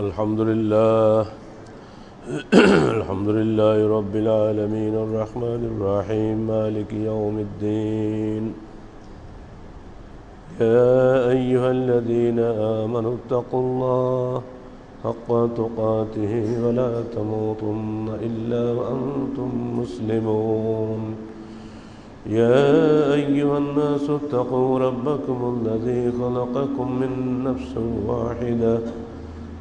الحمد لله. الحمد لله رب العالمين الرحمن الرحيم. مالك يوم الدين. يا أيها الذين آمنوا اتقوا الله حق تقاته ولا تموتن إلا وأنتم مسلمون. يا أيها الناس اتقوا ربكم الذي خلقكم من نفس واحدة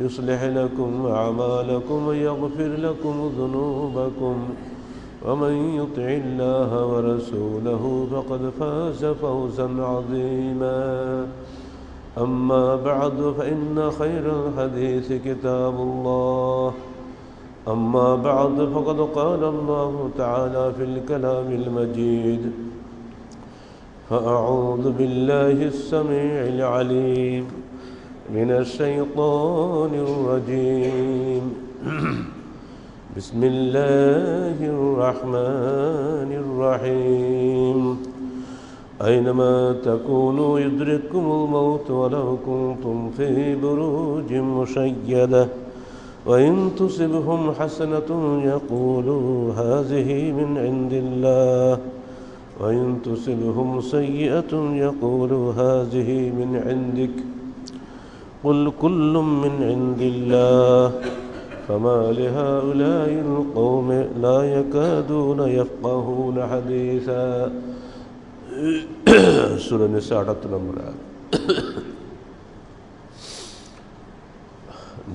يصلح لكم أعمالكم ويغفر لكم ذنوبكم. ومن يطع الله ورسوله فقد فاز فوزا عظيما. أما بعد فإن خير الحديث كتاب الله. أما بعد فقد قال الله تعالى في الكلام المجيد فأعوذ بالله السميع العليم. من الشيطان الرجيم. بسم الله الرحمن الرحيم. أينما تكونوا يدرككم الموت ولو كنتم في بروج مشيدة وإن تصبهم حسنة يقولوا هذه من عند الله وإن تصبهم سيئة يقولوا هذه من عندك. قل كل من عند الله فما لهؤلاء القوم لا يكادون يفقهون حديثا سورة النساء 78 নম্বর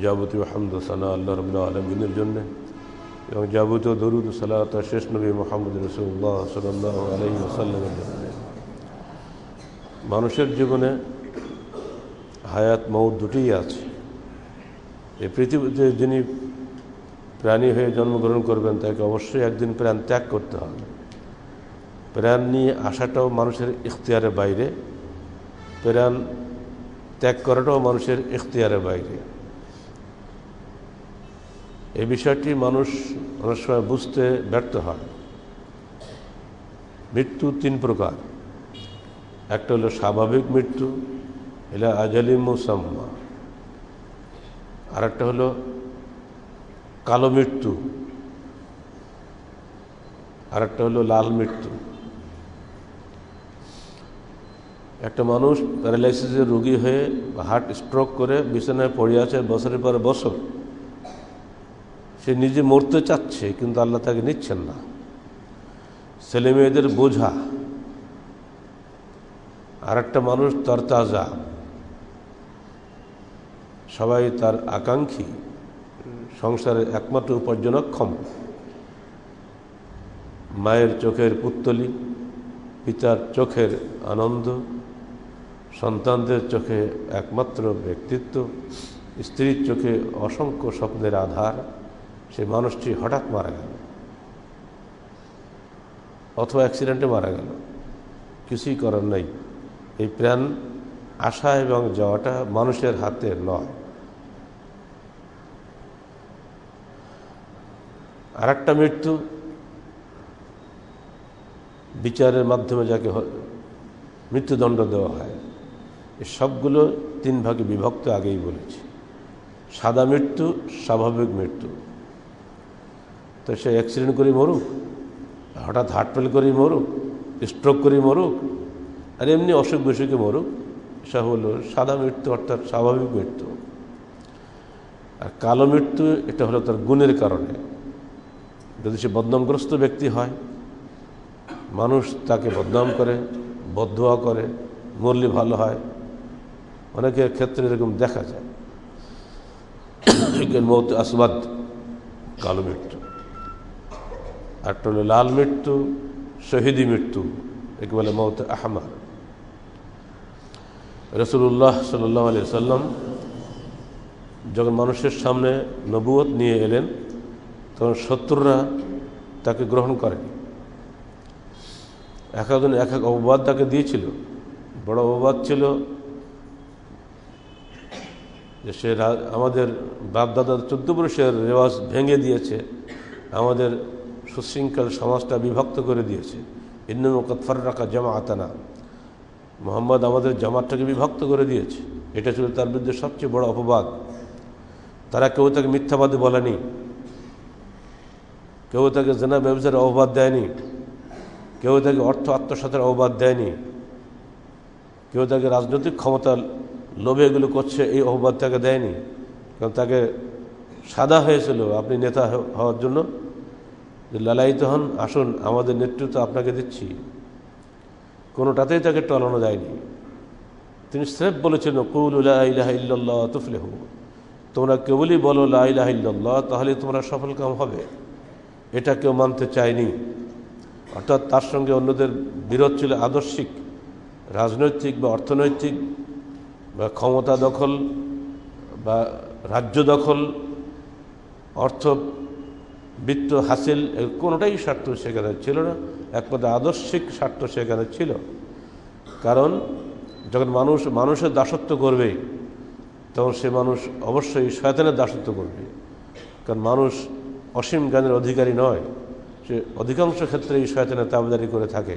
যাবতীয় হামদ সানা আল্লাহ রবুল্লা আলমিনের জন্যে এবং যাবতীয় দরুদ সালাত শেষ নবী মোহাম্মদ রসুল্লাহ সাল্লাহ আলহি আসাল্লামের জন্য মানুষের জীবনে হায়াত মৌত দুটিই আছে। এই পৃথিবীতে যিনি প্রাণী হয়ে জন্মগ্রহণ করবেন, তাকে অবশ্যই একদিন প্রাণ ত্যাগ করতে হবে। প্রাণ নিয়ে আসাটাও মানুষের ইখতিয়ারের বাইরে, প্রাণ ত্যাগ করাটাও মানুষের ইখতিয়ারের বাইরে। এই বিষয়টি মানুষ অনেক সময় বুঝতে ব্যর্থ হয়। মৃত্যু তিন প্রকার। একটা হলো স্বাভাবিক মৃত্যু এলা আজালি মুসাম্মা আর একটা হলো কালো মৃত্যু। আর একটা হলো লাল মৃত্যু। একটা মানুষ প্যারালাইসিসের রোগী হয়ে হার্ট স্ট্রোক করে বিছানায় পড়ে আছে বছরের পর বছর। সে নিজে মরতে চাচ্ছে, কিন্তু আল্লাহ তাকে নিচ্ছেন না। ছেলে মেয়েদের বোঝা। আর একটা মানুষ তার তাজা সবাই তার আকাঙ্ক্ষী। সংসারের একমাত্র উপার্জনক্ষম মায়ের চোখের পুত্তলি, পিতার চোখের আনন্দ, সন্তানদের চোখে একমাত্র ব্যক্তিত্ব, স্ত্রীর চোখে অসংখ্য স্বপ্নের আধার, সে মানুষটি হঠাৎ মারা গেল। অথবা অ্যাক্সিডেন্টে মারা গেল। কিছুই করার নাই। এই প্রাণ আসা এবং যাওয়াটা মানুষের হাতে নয়। আর একটা মৃত্যু, বিচারের মাধ্যমে যাকে মৃত্যুদণ্ড দেওয়া হয়। এই সবগুলো তিন ভাগে বিভক্ত, আগেই বলেছি। সাদা মৃত্যু, স্বাভাবিক মৃত্যু। তো সে অ্যাক্সিডেন্ট করে মরুক, হঠাৎ হার্ট ফেল করেই মরুক, স্ট্রোক করে মরুক, আর এমনি অসুখ বিসুখে মরুক, সে হলো সাদা মৃত্যু অর্থাৎ স্বাভাবিক মৃত্যু। আর কালো মৃত্যু, এটা হলো তার গুণের কারণে। যদি সে বদনামগ্রস্ত ব্যক্তি হয়, মানুষ তাকে বদনাম করে বদোয়া করে, মরলে ভালো হয়। অনেকের ক্ষেত্রে এরকম দেখা যায়। মৌত আসবাদ, কালো মৃত্যু। একটা হলো লাল মৃত্যু, শহীদি মৃত্যু, একে বলে মৌত আহমাদ। রসুল্লাহ সাল্লাহ আলিয়া সাল্লাম যখন মানুষের সামনে নবুয়ত নিয়ে এলেন তখন শত্রুরা তাকে গ্রহণ করেনি এক একজন, এক এক অপবাদ তাকে দিয়েছিল। বড় অপবাদ ছিল যে সে আমাদের বাপদাদার চোদ্দ পুরুষের রেওয়াজ ভেঙে দিয়েছে, আমাদের সুশৃঙ্খল সমাজটা বিভক্ত করে দিয়েছে। ইন্নুমকত রাখা জামা আতানা মোহাম্মদ আমাদের জামাতটাকে বিভক্ত করে দিয়েছে। এটা ছিল তার বিরুদ্ধে সবচেয়ে বড় অপবাদ। তারা কেউ তাকে মিথ্যাবাদী বলেনি। কেউ তাকে জেনা ব্যবসার অপবাদ দেয়নি। কেউ তাকে অর্থ আত্মসাতের অপবাদ দেয়নি। কেউ তাকে রাজনৈতিক ক্ষমতা লোভে এগুলো করছে, এই অপবাদ তাকে দেয়নি। কারণ তাকে সাদা হয়েছিল। আপনি নেতা হওয়ার জন্য যে লালায়িত হন, আসুন, আমাদের নেতৃত্ব আপনাকে দিচ্ছি। কোনোটাতেই তাকে টলানো যায়নি। তিনি স্রেফ বলেছেন, কৌল ইলাহ ইল্লাল্লাহ তুফলেহ। তোমরা কেবলই বলো লাইলাহ ইল্লাল্লাহ, তাহলে তোমরা সফল কাম হবে। এটা কেউ মানতে চায়নি। অর্থাৎ তার সঙ্গে অন্যদের বিরোধ ছিল আদর্শিক, রাজনৈতিক বা অর্থনৈতিক বা ক্ষমতা দখল বা রাজ্য দখল, অর্থ বৃত্ত হাসিল কোনোটাই স্বার্থ সেখানে ছিল না। একমাত্র আদর্শিক স্বার্থ সেখানে ছিল। কারণ যখন মানুষ, মানুষের দাসত্ব করবে, তখন সে মানুষ অবশ্যই শয়তানের দাসত্ব করবে। কারণ মানুষ অসীম জ্ঞানের অধিকারী নয়, সে অধিকাংশ ক্ষেত্রে এই শয়তানের তাবেদারি করে থাকে।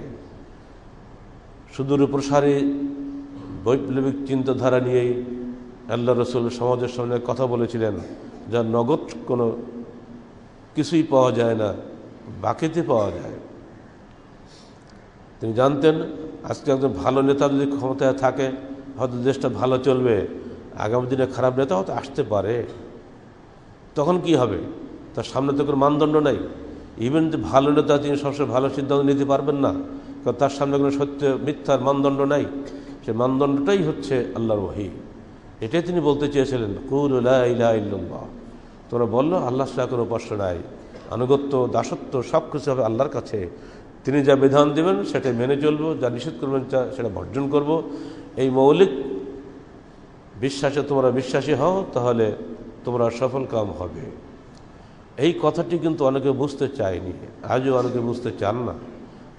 সুদূর প্রসারী, বৈপ্লবিক চিন্তাধারা নিয়েই আল্লাহ রসুল সমাজের সামনে কথা বলেছিলেন যার নগদ কোনো কিছুই পাওয়া যায় না, বাকিতে পাওয়া যায়। তিনি জানতেন, আজকে একজন ভালো নেতা যদি ক্ষমতায় থাকে, হয়তো দেশটা ভালো চলবে, আগামী দিনে খারাপ নেতা হয়তো আসতে পারে। তখন কি হবে? তার সামনে তো কোনো মানদণ্ড নাই। ইভেন যে ভালো নেতা তিনি সবসময় ভালো সিদ্ধান্ত নিতে পারবেন না। কারণ তার সামনে কোনো সত্য মিথ্যার মানদণ্ড নাই। সে মানদণ্ডটাই হচ্ছে আল্লাহর ওহি। এটাই তিনি বলতে চেয়েছিলেন, কুল ইল্লাল্লাহ। তোমরা বলল, আল্লাহ সাল্লাহ কোনো উপাস্য নাই। আনুগত্য, দাসত্ব সব কিছু হবে আল্লাহর কাছে। তিনি যা বিধান দেবেন সেটা মেনে চলবো। যা নিষেধ করবেন সেটা বর্জন করব। এই মৌলিক বিশ্বাসে তোমরা বিশ্বাসী হও, তাহলে তোমরা সফল কাম হবে। এই কথাটি কিন্তু অনেকে বুঝতে চায়নি। আজও অনেকে বুঝতে চান না।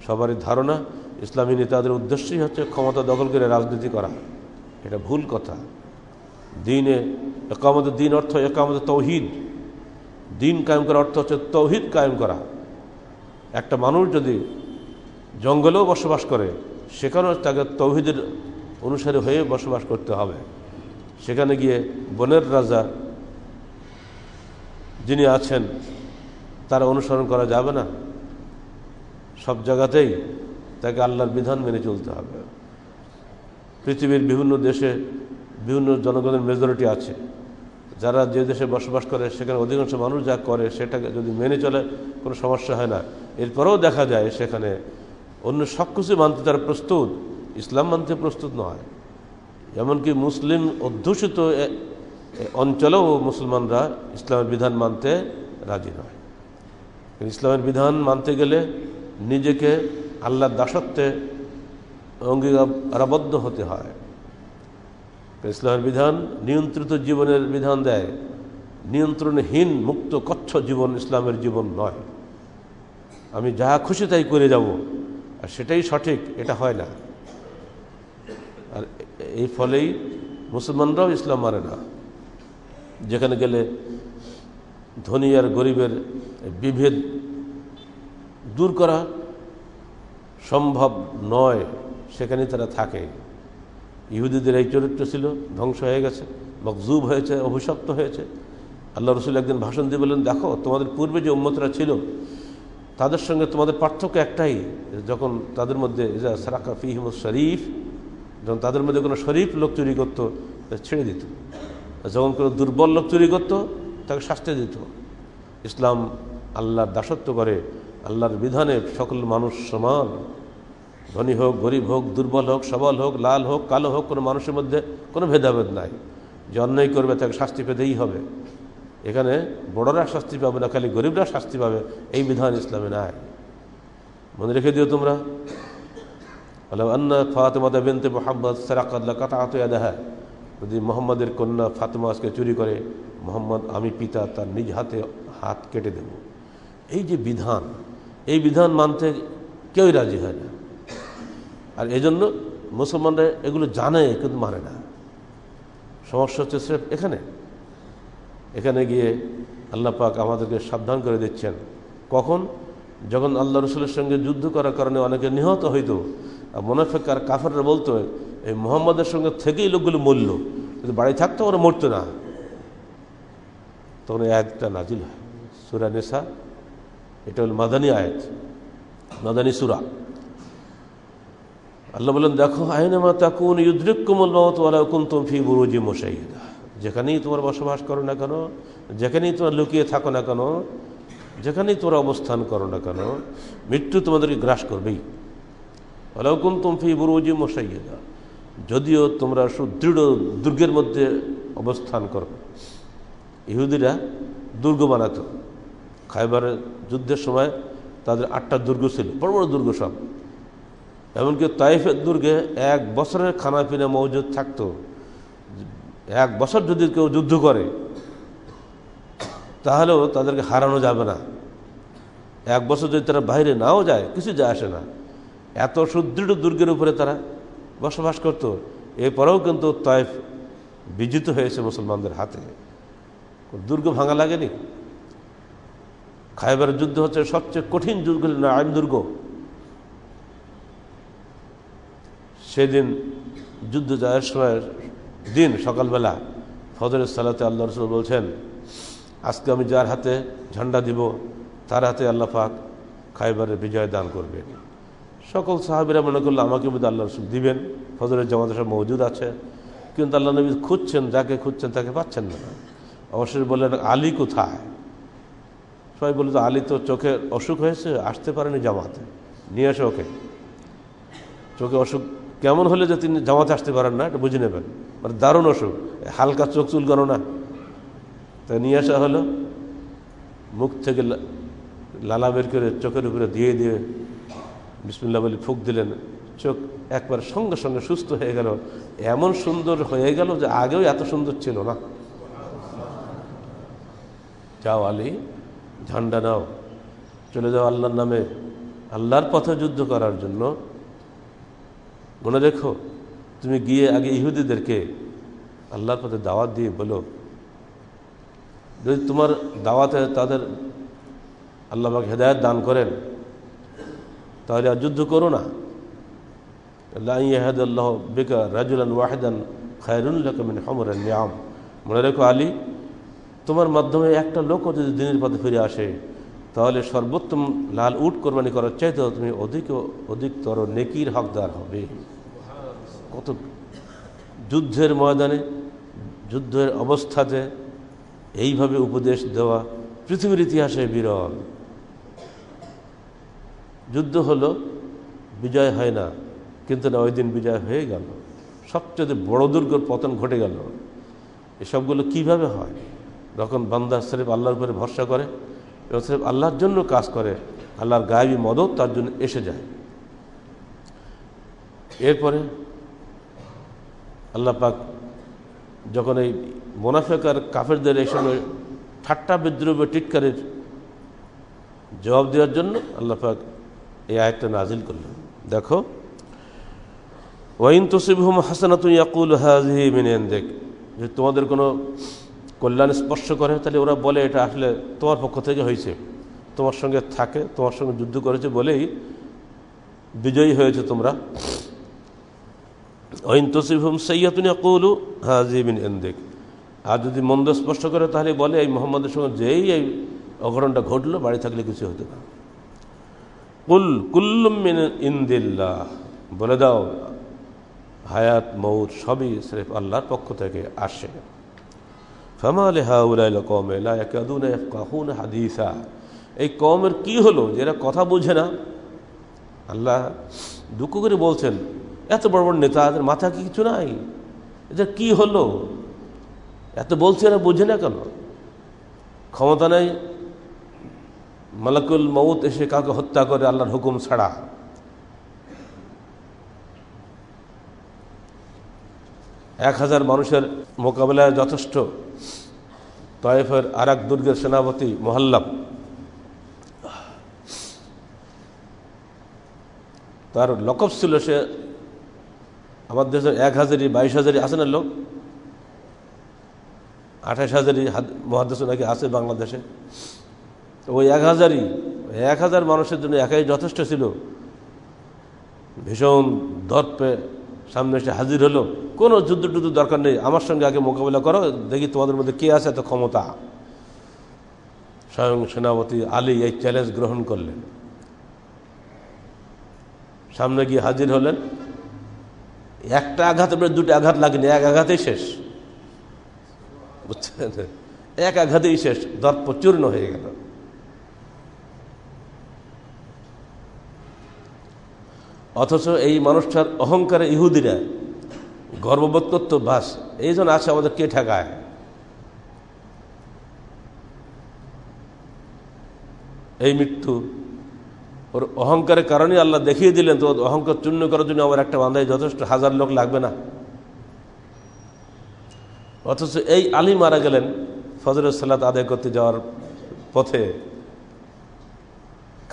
সবারই ধারণা, ইসলামী নেতাদের উদ্দেশ্যই হচ্ছে ক্ষমতা দখল করে রাজনীতি করা। এটা ভুল কথা। দিনে একামতের দিন অর্থ একামত তৌহিদ। দিন কায়েম করার অর্থ হচ্ছে তৌহিদ কায়েম করা। একটা মানুষ যদি জঙ্গলেও বসবাস করে, সেখানেও তাকে তৌহিদের অনুসারে হয়ে বসবাস করতে হবে। সেখানে গিয়ে বনের রাজা যিনি আছেন, তারা অনুসরণ করা যাবে না। সব জায়গাতেই তাকে আল্লাহর বিধান মেনে চলতে হবে। পৃথিবীর বিভিন্ন দেশে বিভিন্ন জনগণের মেজরিটি আছে। যারা যে দেশে বসবাস করে, সেখানে অধিকাংশ মানুষ যা করে, সেটাকে যদি মেনে চলে, কোনো সমস্যা হয় না। এরপরেও দেখা যায় সেখানে অন্য সব কিছু মানতে তারা প্রস্তুত। ইসলাম মানতে প্রস্তুত নয়। এমনকি মুসলিম অধ্যুষিত অঞ্চলেও মুসলমানরা ইসলামের বিধান মানতে রাজি নয়। ইসলামের বিধান মানতে গেলে নিজেকে আল্লাহর দাসত্বে অঙ্গীকারাবদ্ধ হতে হয়। ইসলামের বিধান নিয়ন্ত্রিত জীবনের বিধান দেয়। নিয়ন্ত্রণহীন, মুক্ত, কচ্ছ জীবন ইসলামের জীবন নয়। আমি যা খুশি তাই করে যাব, আর সেটাই সঠিক, এটা হয় না। আর এই ফলেই মুসলমানরাও ইসলাম মানে না। যেখানে গেলে ধনী আর গরিবের বিভেদ দূর করা সম্ভব নয়, সেখানে তারা থাকে। ইহুদিদের এই চরিত্র ছিল, ধ্বংস হয়ে গেছে, মকজুব হয়েছে, অভিশপ্ত হয়েছে। আল্লাহ রসুল একদিন ভাষণ দিয়ে বললেন, দেখো, তোমাদের পূর্বে যে উম্মতরা ছিল, তাদের সঙ্গে তোমাদের পার্থক্য একটাই, যখন তাদের মধ্যে সারাকা ফিহিম শরীফ, যখন তাদের মধ্যে কোনো শরীফ লোক চুরি করতো ছেড়ে দিত। যখন কোনো দুর্বল লোক চুরি করতো, তাকে শাস্তি দিত। ইসলাম আল্লাহর দাসত্ব করে, আল্লাহর বিধানে সকল মানুষ সমান। ধনী হোক, গরিব হোক, দুর্বল হোক, সবল হোক, লাল হোক, কালো হোক, কোনো মানুষের মধ্যে কোনো ভেদাভেদ নাই। যে অন্যায় করবে, তাকে শাস্তি পেতেই হবে। এখানে বড়রা শাস্তি পাবে না, খালি গরিবরা শাস্তি পাবে, এই বিধান ইসলামে নাই। মনে রেখে দিও তোমরা। আন্না ফাতেমাদা বিনতে মোহাম্মদ সারাকাল্লা কাতা দেখা যদি মোহাম্মদের কন্যা ফাতেমা আজকে চুরি করে, মোহাম্মদ, আমি পিতা তার নিজ হাতে হাত কেটে দেব। এই যে বিধান, এই বিধান মানতে কেউই রাজি হয় না। আর এজন্য মুসলমানরা এগুলো জানে, কিন্তু মানে না। সমস্যা হচ্ছে স্রেফ এখানে। এখানে গিয়ে আল্লাহ পাক আমাদেরকে সাবধান করে দিচ্ছেন। কখন? যখন আল্লাহ রসুলের সঙ্গে যুদ্ধ করার কারণে অনেকে নিহত হইতো। আর মোনাফেক আর কাফাররা বলতো এই মোহাম্মদের সঙ্গে থেকেই লোকগুলো মরল। কিন্তু বাড়ি থাকতো ওরা মরতো না। তখন আয়াতটা নাজিল হয়। সুরা নেশা এটা হল মাদানী আয়াত, মাদানী সুরা। আল্লাহ বলেন, দেখো, আইনামা তাকুন ইউদ্রিকুমুল মাউত ওয়ালা কুনতুম ফি বুরুজি মুশাইয়্যিদা যেখানেই তোমার বসবাস করো না কেন, যেখানেই তোমার লুকিয়ে থাকো না কেন, যেখানেই তোমরা অবস্থান করো না কেন, মৃত্যু তোমাদেরকে গ্রাস করবেই। ওয়ালা কুনতুম ফি বুরুজি মুশাইয়্যিদা যদিও তোমরা সুদৃঢ় দুর্গের মধ্যে অবস্থান করো। ইহুদিরা দুর্গ বানাতো। খাইবারের যুদ্ধের সময় তাদের আটটা দুর্গ ছিল, বড় বড় দুর্গ সব। এমনকি তাইফের দুর্গে এক বছরের খানা পিনা মজুদ থাকতো। এক বছর যদি কেউ যুদ্ধ করে, তাহলেও তাদেরকে হারানো যাবে না। এক বছর যদি তারা বাইরে নাও যায়, কিছু যায় আসে না। এত সুদৃঢ় দুর্গের উপরে তারা বসবাস করত। এরপরেও কিন্তু তাইফ বিজিত হয়েছে মুসলমানদের হাতে। দুর্গ ভাঙা লাগেনি। খাইবার যুদ্ধ হচ্ছে সবচেয়ে কঠিন যুদ্ধ আইন দুর্গ। সেদিন যুদ্ধ যাওয়ার সময় দিন, সকালবেলা ফজরের সালাতে আল্লাহ রসুল বলছেন, আজকে আমি যার হাতে ঝান্ডা দিব, তার হাতে আল্লাহ পাক খাইবারের বিজয় দান করবেন। সকল সাহাবিরা মনে করল, আমাকে বোধ আল্লাহ রসুল দিবেন। ফজরের জামাতে সব মজুদ আছে। কিন্তু আল্লাহ নবী খুঁজছেন, যাকে খুঁজছেন তাকে পাচ্ছেন না। অবশ্যই বললেন, আলী কোথায়? সবাই বলল, আলী তো চোখে অসুখ হয়েছে, আসতে পারেনি জামাতে। নিয়ে আসে ওকে। চোখে অসুখ কেমন হলে যে তিনি জামাতে আসতে পারেন না, এটা বুঝে নেবেন। মানে দারুণ অসুখ, হালকা চোখ চুল গণ না। তা নিয়ে আসা হলো, মুখ থেকে লালা বের করে চোখের উপরে দিয়ে দিয়ে বিসমুল্লাহ বলি ফুক দিলেন। চোখ একবার সঙ্গে সঙ্গে সুস্থ হয়ে গেল। এমন সুন্দর হয়ে গেল যে আগেও এত সুন্দর ছিল না। যাও আলী, ঝান্ডা নাও। চলে যাও আল্লাহর নামে। আল্লাহর পথে যুদ্ধ করার জন্য। মনে রেখো, তুমি গিয়ে আগে ইহুদিদেরকে আল্লাহর পথে দাওয়াত দিয়ে বলো। যদি তোমার দাওয়াতে তাদের আল্লাহ হেদায়ত দান করেন তাহলে আর যুদ্ধ করো না। আল্লাহ বেকা রাজুলান ওয়াহেদান খায়রুল্লাহমিন হমরান নিয়াম। মনে রেখো আলী, তোমার মাধ্যমে একটা লোকও যদি দিনের পথে ফিরে আসে, তাহলে সর্বোত্তম লাল উট কোরবানি করার চাইতেও তুমি অধিক অধিকতর নেকির হকদার হবে। কত যুদ্ধের ময়দানে, যুদ্ধের অবস্থাতে এইভাবে উপদেশ দেওয়া পৃথিবীর ইতিহাসে বিরল। যুদ্ধ হলো, বিজয় হয় না, কিন্তু না, ওই দিন বিজয় হয়ে গেল। সবচেয়ে বড় দুর্গর পতন ঘটে গেল। এসবগুলো কীভাবে হয়? যখন বান্দা শরীফ আল্লাহর উপরে ভরসা করে, এবং শরীফ আল্লাহর জন্য কাজ করে, আল্লাহর গায়েবী মদত তার জন্য এসে যায়। এরপরে আল্লাহ পাক যখন এই মোনাফেকার কাফেরদের এই সময় ঠাট্টা বিদ্রোহ টিটকারের জবাব দেওয়ার জন্য আল্লাহ পাক এই আয়টা নাজিল করলেন। দেখো, ওয়াইন তসিবহুম হাসানাত ইয়াকুল হাজি মিনেন দেখ যে তোমাদের কোনো কল্যাণ স্পর্শ করে, তাহলে ওরা বলে, এটা আসলে তোমার পক্ষ থেকে হয়েছে। তোমার সঙ্গে থাকে, তোমার সঙ্গে যুদ্ধ করেছে বলেই বিজয়ী হয়েছে তোমরা। ওইন তসিবহুম সৈয়াতুন ইয়াকুলু হাজি মিন এন্দেক আর যদি মন্দ স্পর্শ করে, তাহলে বলে, এই মোহাম্মদের সঙ্গে যেই এই অঘটনটা ঘটলো, বাড়ি থাকলে কিছু হতো না। কুল, কুল্লুম ইন্দিল্লাহ। বলে দাও, হায়াত মৌত সবই স্রেফ আল্লাহর পক্ষ থেকে আসে। হাদিসা। এই কমের কি হলো যেটা কথা বুঝে না? আল্লাহ দুঃখ করে বলছেন, এত বড় বড় নেতা, এদের মাথা কি কিছু নাই? এদের কি হলো? এত বলছে এরা বুঝে না কেন? ক্ষমতা নেই মালাকুল মৌত এসে কাউকে হত্যা করে, আল্লাহর হুকুম ছাড়া। এক হাজার মানুষের মোকাবেলায় যথেষ্ট। তয়েফের আর এক দুর্গের সেনাপতি মোহাল্লাম তার লকব ছিল সে, আমার দেশের এক হাজারই, বাইশ হাজারই আছে না লোক। আঠাশ হাজারই মহাদেশ নাকি আছে বাংলাদেশে। ওই এক হাজারই, এক হাজার মানুষের জন্য একাই যথেষ্ট ছিল। ভীষণ দর্পে সামনে এসে হাজির হলো। কোনো যুদ্ধ টুদ্ধ দরকার নেই। আমার সঙ্গে আগে মোকাবিলা করো, দেখি তোমাদের মধ্যে কে আছে এত ক্ষমতা। স্বয়ং সেনাপতি আলী এই চ্যালেঞ্জ গ্রহণ করলেন। সামনে গিয়ে হাজির হলেন। একটা আঘাত দুটো আঘাত লাগেনি, এক আঘাতেই শেষ। বুঝছেন? এক আঘাতেই শেষ। দর্প চূর্ণ হয়ে গেল। অথচ এই মানুষটার অহংকারে ইহুদিরা গর্ববোধ করতো, বাস, এই জন্য আছে আমাদের কে ঠেকায়? এই মৃত্যু ওর অহংকারের কারণে আল্লাহ দেখিয়ে দিলেন, তো অহংকার চূর্ণ করার জন্য আমার একটা বান্ধায় যথেষ্ট হাজার লোক লাগবে না। অথচ এই আলী মারা গেলেন ফজরের সালাত আদায় করতে যাওয়ার পথে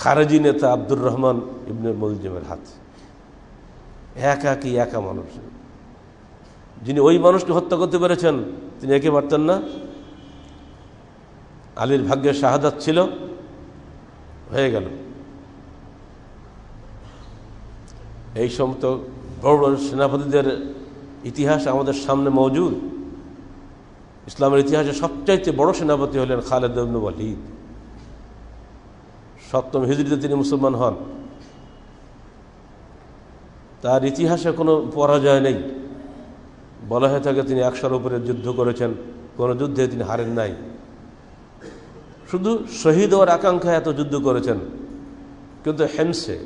খারেজি নেতা আব্দুর রহমান ইবনে মলজিমের হাত। একা কি একা মানুষ। যিনি ওই মানুষকে হত্যা করতে পেরেছেন, তিনি একে পারতেন না। আলীর ভাগ্যের শাহাদাত ছিল, হয়ে গেল। এই সমস্ত বড় সেনাপতিদের ইতিহাস আমাদের সামনে মজুদ। ইসলামের ইতিহাসে সবচাইতে বড় সেনাপতি হলেন খালেদ ওয়ালিদ। সপ্তম হিজড়িতে তিনি মুসলমান হন। তার ইতিহাসে কোনো পরাজয় নেই। বলা হয়ে থাকে তিনি একশোর উপরে যুদ্ধ করেছেন, কোনো যুদ্ধে তিনি হারেন নাই। শুধু শহীদ হওয়ার আকাঙ্ক্ষায় এত যুদ্ধ করেছেন, কিন্তু হেমসে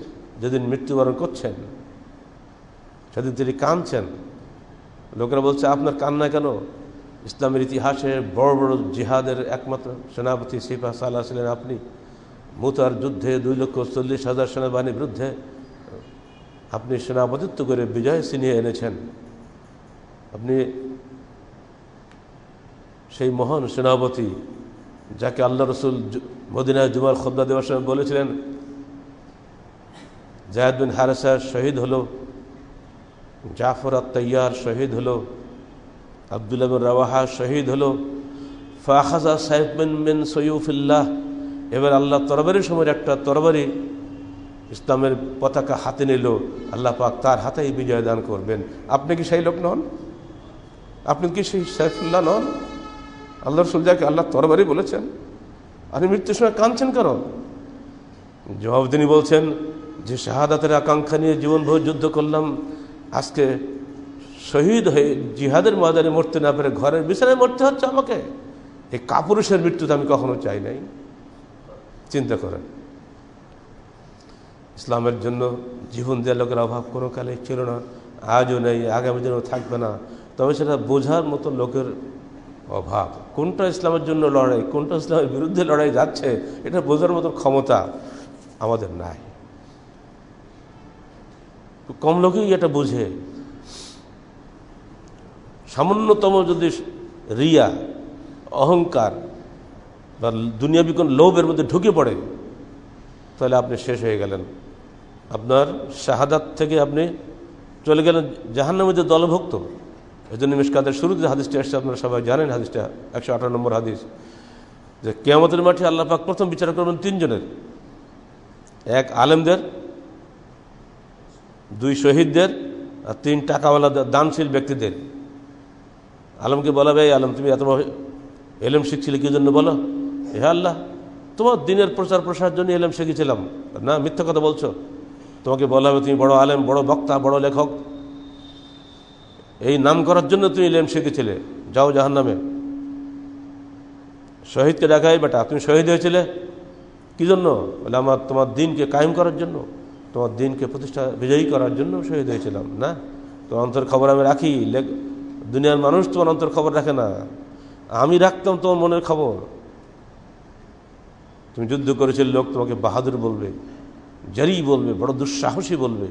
যেদিন মৃত্যুবরণ করছেন, সেদিন তিনি কাঁদছেন। লোকেরা বলছে, আপনার কান্না কেন? ইসলামের ইতিহাসে বড় বড় জিহাদের একমাত্র সেনাপতি সিফা সাল্লাহ ছিলেন আপনি। মুতার যুদ্ধে দুই লক্ষ চল্লিশ হাজার সেনাবাহিনীর বিরুদ্ধে আপনি সেনাপতিত্ব করে বিজয় ছিনিয়ে এনেছেন। আপনি সেই মহান সেনাপতি যাকে আল্লাহ রসুল মদিনায় জুমার খদ্দা দেওয়ার সময় বলেছিলেন, জায়দ বিন হারেসা শহীদ হলো, জাফর তৈয়ার শহীদ হলো, আবদুল্লাহ বিন রাওয়াহা শহীদ হলো ফাহাজা সাহেব বিন বিন সৈয়ুফিল্লাহ। এবার আল্লাহ তরবারির সময় একটা তরবারি ইসলামের পতাকা হাতে নিল, আল্লাহ পাক তার হাতেই বিজয় দান করবেন। আপনি কি সেই লোক নন? আপনি কি সেই সাইফুল্লাহ নন? আল্লাহ রসুল যাকে আল্লাহ তরবারি বলেছেন, আপনি মৃত্যুর সময় কাঁদছেন কেন? জবাব তিনি বলছেন, যে শাহাদাতের আকাঙ্ক্ষা নিয়ে জীবনভর যুদ্ধ করলাম, আজকে শহীদ হয়ে জিহাদের ময়দানে মরতে না পেরে ঘরের বিছানায় মরতে হচ্ছে আমাকে। এই কাপুরুষের মৃত্যুতে আমি কখনো চাই নাই। চিন্তা করেন। ইসলামের জন্য জীবন দেওয়ার লোকের অভাব কোনো কালে ছিল না, আজও নেই, আগামী দিনেও থাকবে না। তবে সেটা বোঝার মতো লোকের অভাব। কোনটা ইসলামের জন্য লড়াই, কোনটা ইসলামের বিরুদ্ধে লড়াই যাচ্ছে, এটা বোঝার মতো ক্ষমতা আমাদের নাই। কম লোকেই এটা বুঝে। সামান্যতম যদি রিয়া, অহংকার বা দুনিয়াবি লোভের মধ্যে ঢুকে পড়ে, তাহলে আপনি শেষ হয়ে গেলেন। আপনার শাহাদাত থেকে আপনি চলে গেলেন জাহান্নের মধ্যে দলভুক্ত। এই জন্য মিসকাদের শুরুতে হাদিসটা এসছে আপনারা সবাই জানেন হাদিসটা, একশো আঠারো নম্বর হাদিস, যে কেয়ামতের মাঠে আল্লাহ পাক প্রথম বিচার করবেন তিনজনের। এক আলেমদের, দুই শহীদদের, আর তিন টাকাওয়ালা দানশীল ব্যক্তিদের। আলমকে বলা, ভাই আলম, তুমি এত এলেম শিখছিলে কি জন্য বলো? হে আল্লাহ, তোমার দিনের প্রচার প্রসার জন্য এলেম শিখেছিলাম। না, মিথ্যা কথা বলছো? তোমাকে বলা হবে, তুমি বড় আলেম, বড় বক্তা, বড় লেখক। এই নাম করার জন্য তুমি এলেম শিখেছিলে যাও জাহান নামে শহীদকে দেখাই, বেটা, তুমি শহীদ হয়েছিলে? কি জন্য? বলে, আমার, তোমার দিনকে কায়েম করার জন্য, তোমার দিনকে প্রতিষ্ঠা, বিজয়ী করার জন্য শহীদ হয়েছিলাম, না? তোমার অন্তর খবর আমি রাখি দুনিয়ার মানুষ তোমার অন্তর খবর রাখে না। আমি রাখতাম তোমার মনের খবর। তুমি যুদ্ধ করেছিল, লোক তোমাকে বাহাদুর বলবে। জারি বলবে, বড় দুঃসাহসী বলবে,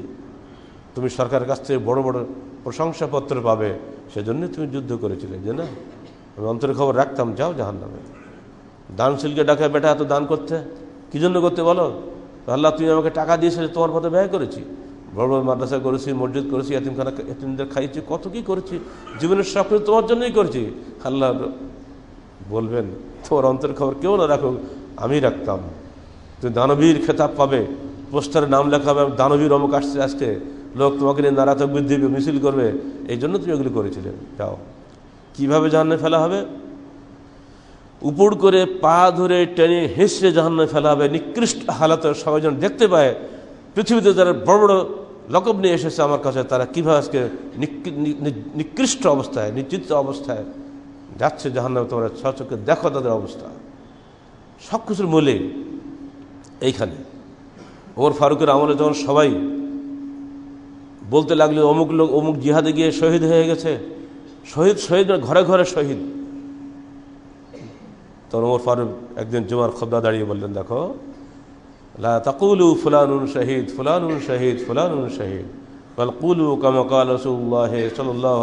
তুমি সরকারের কাছ থেকে বড় বড় প্রশংসাপত্র পাবে সেজন্য তুমি যুদ্ধ করেছিলে, যে না? আমি অন্তরের খবর রাখতাম, যাও জাহান নামে দানশীলকে ডাকা, বেটা, এত দান করতে? কি জন্য করতে বলো? আল্লাহ, তুমি আমাকে টাকা দিয়েছিলে তোমার পথে ব্যয় করেছি। বড় বড় মাদ্রাসা করেছি, মসজিদ করেছি, এতিমখানা, এতিমদের খাইছি কত কি করেছি, জীবনের সব কিছু তোমার জন্যই করেছি। আল্লাহ বলবেন, তোমার অন্তরের খবর কেউ না রাখো আমি রাখতাম। তুমি দানবীর খেতাব পাবে পোস্টারে নাম লেখা হবে, দানবীর অমুক আসছে আজকে, লোক তোমাকে নিয়ে নারাতক বৃদ্ধি মিছিল করবে, এই জন্য তুমি ওগুলি করেছিলে, যাও। কীভাবে জাহান্নে ফেলা হবে? উপর করে পা ধরে টেনে হেসড়ে জাহান্নে ফেলা হবে, নিকৃষ্ট হালাতে সবাই যেন দেখতে পায়, পৃথিবীতে যারা বড় বড় লকব নিয়ে এসেছে আমার কাছে, তারা কীভাবে আজকে নিকৃষ্ট অবস্থায়, নিশ্চিত অবস্থায় যাচ্ছে জাহান্নামে, তোমরা সচকে দেখো তাদের অবস্থা। সব কিছুর মূলে এইখানে ওমর ফারুকের আমলে যখন সবাই বলতে লাগল, অমুক লোক, অমুক জিহাদে গিয়ে শহীদ হয়ে গেছে। শহীদ শহীদ ঘরে ঘরে শহীদ। তখন ওমর ফারুক একদিন জুমার খদ্া দাঁড়িয়ে বললেন, দেখো তাকুলু ফুলানুন শহীদ ফুলানুন শহীদ ফুলানুন শহীদ। বল কুলু সাল্লাহ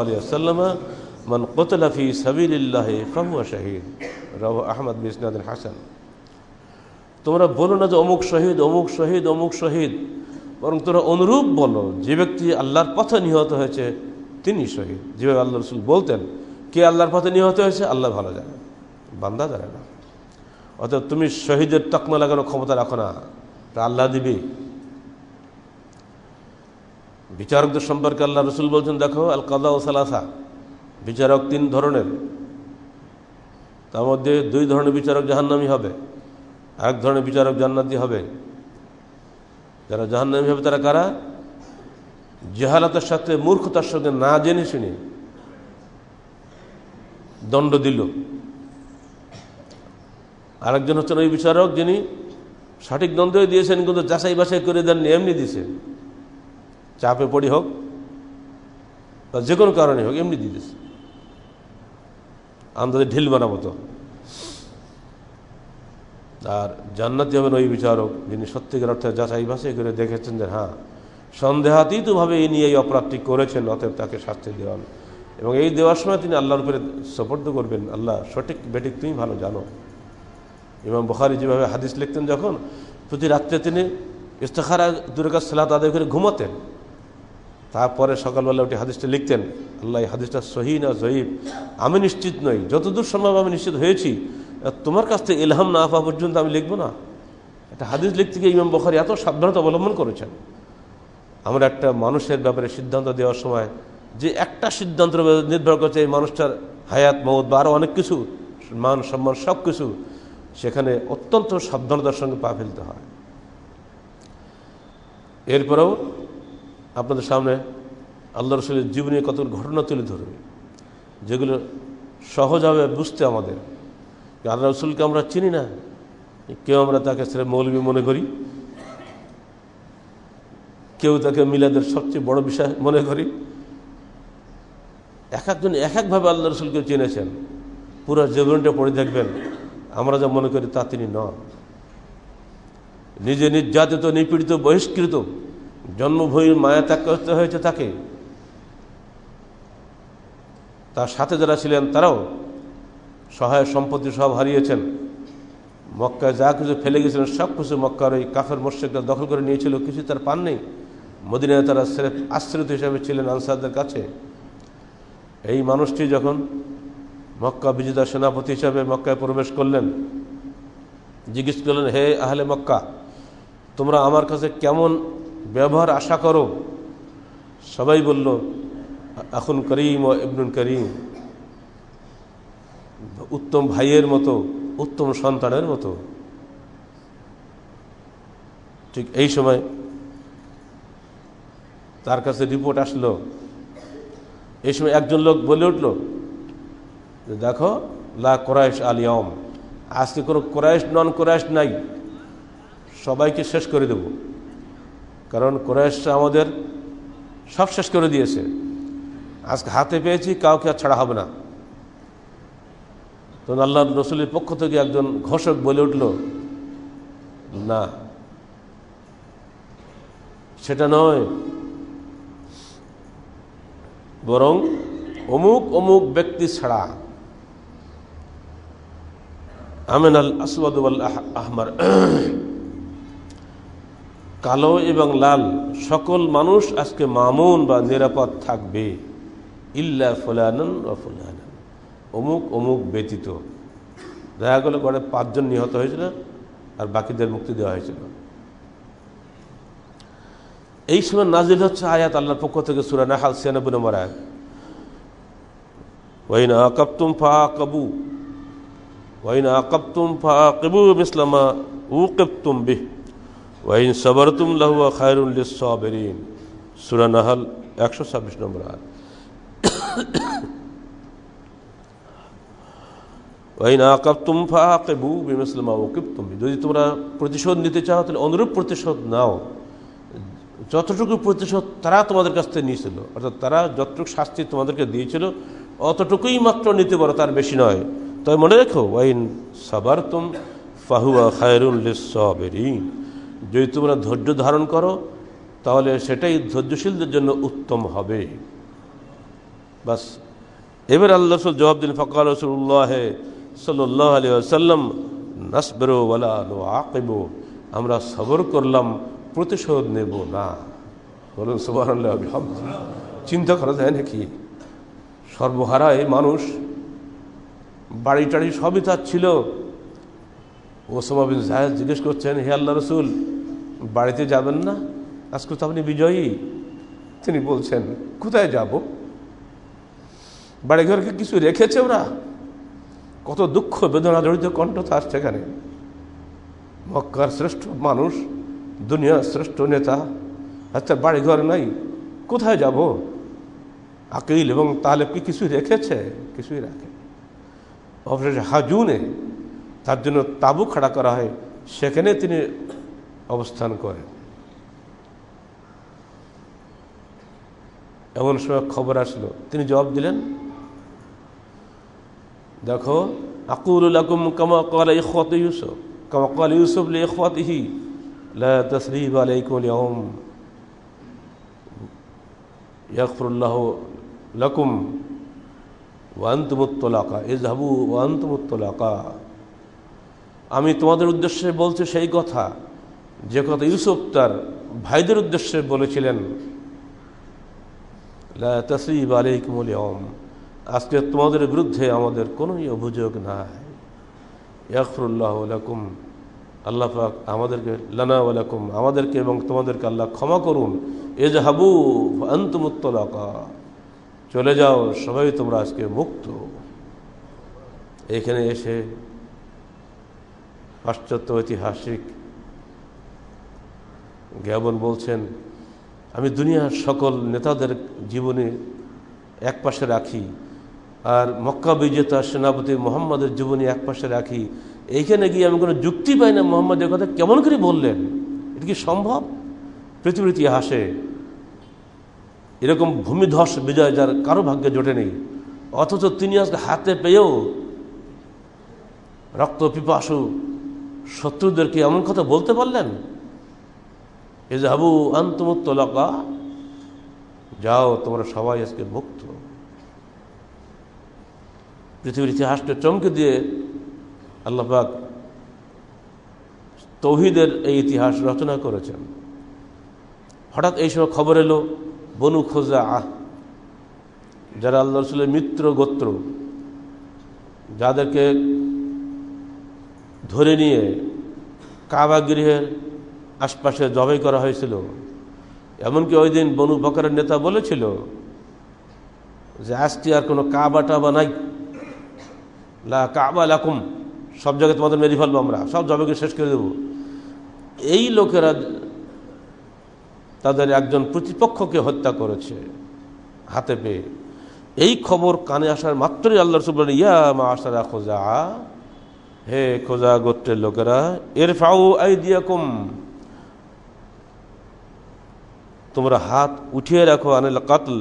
তোমরা বলো না যে অমুক শহীদ অমুক শহীদ অমুক শহীদ। বরং তোমরা অনুরূপ বলো, যে ব্যক্তি আল্লাহর পথে নিহত হয়েছে, তিনি শহীদ। যেভাবে আল্লাহ রসুল বলতেন, কে আল্লাহর পথে নিহত হয়েছে, আল্লাহ ভালো জানে। বান্দা জানে না। অর্থাৎ তুমি শহীদের তকমা লাগানোর ক্ষমতা রাখো না তা আল্লাহ দিবি। বিচারকদের সম্পর্কে আল্লাহ রসুল বলছেন, দেখো আল কাদা ও সালাসা, বিচারক তিন ধরনের। তার মধ্যে দুই ধরনের বিচারক জাহান্নামি হবে। এক ধরনের বিচারক জান্নাতি হবে। যারা জাহান্নামি হবে তারা কারা? জেহালাতের সাথে মূর্খতার সঙ্গে না জেনে শুনে দণ্ড দিল। আরেকজন হচ্ছেন ওই বিচারক যিনি সঠিক দ্বন্দ্বই দিয়েছেন, কিন্তু যাচাই বাছাই করে দেননি, এমনি দিয়েছেন চাপে পড়ি হোক বা যে কোনো কারণে হোক, এমনি দিয়ে দিয়েছে আন্দাজে ঢিল বানাবো তো আর জান্নাতি হবেন ওই বিচারক যিনি সত্যিকার অর্থে যাচাই বাছাই করে দেখেছেন যে হ্যাঁ সন্দেহাতীতভাবে এই নিয়ে এই অপরাধটি করেছেন, অতএব তাকে শাস্তি দেওয়ান এবং এই দেওয়ার সময় তিনি আল্লাহর উপরে সপর্দ করবেন, আল্লাহ সঠিক বেঠিক তুমি ভালো জানো। ইমাম বখারি যেভাবে হাদিস লিখতেন যখন, প্রতি রাত্রে তিনি ইস্তেখারা দুর্গা সালাত আদায় করে ঘুমাতেন। তারপরে সকালবেলা ওটি হাদিসটা লিখতেন, আল্লাহ এই হাদিসটা সহি না জয়ীব। আমি নিশ্চিত নই, যতদূর সম্ভব আমি নিশ্চিত হয়েছি তোমার কাছ থেকে এলহাম না আফা পর্যন্ত আমি লিখব না। একটা হাদিস লিখতে গিয়ে ইমাম বখারি এত সাবধানতা অবলম্বন করেছেন। আমরা একটা মানুষের ব্যাপারে সিদ্ধান্ত দেওয়ার সময় যে একটা সিদ্ধান্ত নির্ভর করছে এই মানুষটার হায়াত মৌত বা আরও অনেক কিছু, মান সম্মান সব কিছু, সেখানে অত্যন্ত সাবধানতার সঙ্গে পা ফেলতে হয়। এরপরেও আপনাদের সামনে আল্লাহ রসুলের জীবনে কত ঘটনা তুলে ধরবে, যেগুলো সহজভাবে বুঝতে আমাদের। আল্লাহ রসুলকে আমরা চিনি না। কেউ আমরা তাকে ছেড়ে মৌলবী মনে করি। কেউ তাকে মিলাদের সবচেয়ে বড় বিষয় মনে করি। এক একজন এক একভাবে আল্লাহ রসুলকে চিনেছেন। পুরো জীবনটা পড়ে দেখবেন। আমরা যা মনে করি তা তিনি নন। নিজে নির্যাতিত নিপীড়িত, বহিষ্কৃত, জন্মভূমির মায়া ত্যাগ করতে হয়েছে তাকে। তার সাথে যারা ছিলেন তারাও সহায় সম্পত্তি সব হারিয়েছেন। মক্কায় যা কিছু ফেলে গেছিলেন, সব কিছু মক্কার ওই কাফের মোর্শেকরা দখল করে নিয়েছিল কিছু তার পান নেই মদিনায় তারা সেরেফ আশ্রিত হিসাবে ছিলেন আনসারদের কাছে। এই মানুষটি যখন মক্কা বিজেতা সেনাপতি হিসাবে মক্কায় প্রবেশ করলেন, জিজ্ঞেস করলেন, হে আহলে মক্কা, তোমরা আমার কাছে কেমন ব্যবহার আশা করো? সবাই বলল এখন করিম ও ইবনুল করিম। উত্তম ভাইয়ের মতো, উত্তম সন্তানের মতো। ঠিক এই সময় তার কাছে রিপোর্ট আসলো। এই সময় একজন লোক বলে উঠল, দেখো, লা কোরাইশ আলিয়ম আজকে কোনো কোরাইশ নন কোরাইশ নাই। সবাইকে শেষ করে দেব। কারণ কোরাইশটা আমাদের সব শেষ করে দিয়েছে। আজকে হাতে পেয়েছি, কাউকে আর ছাড়া হবে না। তখন আল্লাহ রসুলের পক্ষ থেকে একজন ঘোষক বলে উঠল, না, সেটা নয়। বরং অমুক অমুক ব্যক্তি ছাড়া আমেন আল আসবাদ আহমার কালো এবং লাল সকল মানুষ আজকে মামুন বা নিরাপদ থাকবে। ইল্লা ফুলানন ফুলানন অমুক অমুক ব্যতীত। দেখা গেল গড়ে পাঁচজন নিহত হয়েছিল আর বাকিদের মুক্তি দেওয়া হয়েছিল। এই সময় নাজিল হচ্ছে আয়াত আল্লাহর পক্ষ থেকে সুরা নাহাল সিয়ানব্বই নম্বর আয়াত। ওয়াইন আকাবতুম ফা কাবু ওয়াইন আকাবতুম ফা কাবু মিসলামা উকিবতুম বিহ, ওয়াইন সবরতুম লাহুয়া খায়রুল লিসাবিরিন সূরা নাহাল 126 নম্বর আয়াত। ওয়াইন আকাবতুম ফা কাবু বিমিসলামা উকিবতুম যদি তোমরা প্রতিশোধ নিতে চাও, তাহলে অনুরূপ প্রতিশোধ নাও। যতটুকু প্রতিশোধ তারা তোমাদের কাছ থেকে নিয়েছিল, অর্থাৎ তারা যতটুকু শাস্তি তোমাদেরকে দিয়েছিল, অতটুকুই মাত্র নিতে পারো তার বেশি নয়। তবে মনে রেখো ওয়াইন সাবার তুম ফাহুয়া খায়রুল্লিসবেরিন যদি তোমরা ধৈর্য ধারণ করো, তাহলে সেটাই ধৈর্যশীলদের জন্য উত্তম হবে। বাস, এবার আল্লাহ জবাব দিন ফকাল রসুল্লাহ আসাল্লাম নাসবেরো আকেব আমরা সবর করলাম, প্রতিশোধ নেব না। বলুন সুবাহ চিন্তা করা যায় নাকি? সর্বহারায় মানুষ বাড়ি টাড়ি সবই তার ছিল। ওসমা বিন জাহেদ জিজ্ঞেস করছেন, হে আল্লাহ রসুল, বাড়িতে যাবেন না? আজকে তো আপনি বিজয়ী। তিনি বলছেন, কোথায় যাব? বাড়িঘরকে কিছু রেখেছে ওরা? কত দুঃখ, বেদনা জড়িত কণ্ঠ তার সেখানে মক্কার শ্রেষ্ঠ মানুষ, দুনিয়ার শ্রেষ্ঠ নেতা আচ্ছা বাড়িঘর নাই, কোথায় যাব? আকিল এবং তালেব কি কিছুই রেখেছে? কিছুই রাখে অবশেষে হাজুনে তার জন্য তাবু খাড়া করা হয়, সেখানে তিনি অবস্থান করেন। এমন সময় খবর আসলো, তিনি জবাব দিলেন দেখো ইউসুফ লি লা আলাইকুম আমি তোমাদের উদ্দেশ্যে বলছি সেই কথা, যে কথা ইউসুফ তার ভাইদের উদ্দেশ্যে বলেছিলেন তসরিব আলাইকুমুল ইয়ম আজকে তোমাদের বিরুদ্ধে আমাদের কোনোই অভিযোগ নাই। ইয়াকফরুল্লাহ আলাকুম আল্লাহ পাক আমাদেরকে, লানা আলাকুম আমাদেরকে এবং তোমাদেরকে আল্লাহ ক্ষমা করুন। এজহাবু আন্তমুত্তলাকা চলে যাও, সবাই তোমরা আজকে মুক্ত। এখানে এসে পাশ্চাত্য ঐতিহাসিক জ্ঞাপন বলছেন, আমি দুনিয়ার সকল নেতাদের জীবনে এক পাশে রাখি আর মক্কা বিজেতা সেনাপতি মোহাম্মদের জীবনী এক পাশে রাখি। এইখানে গিয়ে আমি কোনো যুক্তি পাই না মোহাম্মদ কথা কেমন করে বললেন? এটা কি সম্ভব? পৃথিবীর ইতিহাসে এরকম ভূমিধস বিজয় যার কারও ভাগ্যে জোটে নেই। অথচ তিনি আজকে হাতে পেয়েও রক্ত পিপাসু শত্রুদেরকে এমন কথা বলতে পারলেন? এ যে হাবু আন্তমুত্তলাকা যাও তোমরা সবাই আজকে মুক্ত। পৃথিবীর ইতিহাসটা চমকে দিয়ে আল্লাহবাক তৌহিদের এই ইতিহাস রচনা করেছেন। হঠাৎ এই সময় খবর এলো, বনু খোজা আহ, যারা আল্লাহ রসুলের মিত্র গোত্র, যাদেরকে ধরে নিয়ে কাবা গৃহের আশপাশে জবাই করা হয়েছিল, এমনকি ওই দিন বনু বকরের নেতা বলেছিল যে আজকে আর কোনো কাবা টাবা নাই। লা সব জায়গায় তোমাদের মেরে ফেলব আমরা। সব জবাইকে শেষ করে দেব। এই লোকেরা তাদের একজন প্রতিপক্ষকে হত্যা করেছে হাতে পেয়ে। এই খবর কানে আসার মাত্রই আল্লাহ রসুল ইয়া মা আসারা খোঁজা হে খোঁজা গোত্রের লোকেরা এর ফাউ আই দিয়াকুম তোমরা হাত উঠিয়ে রাখো আনিল কাতল।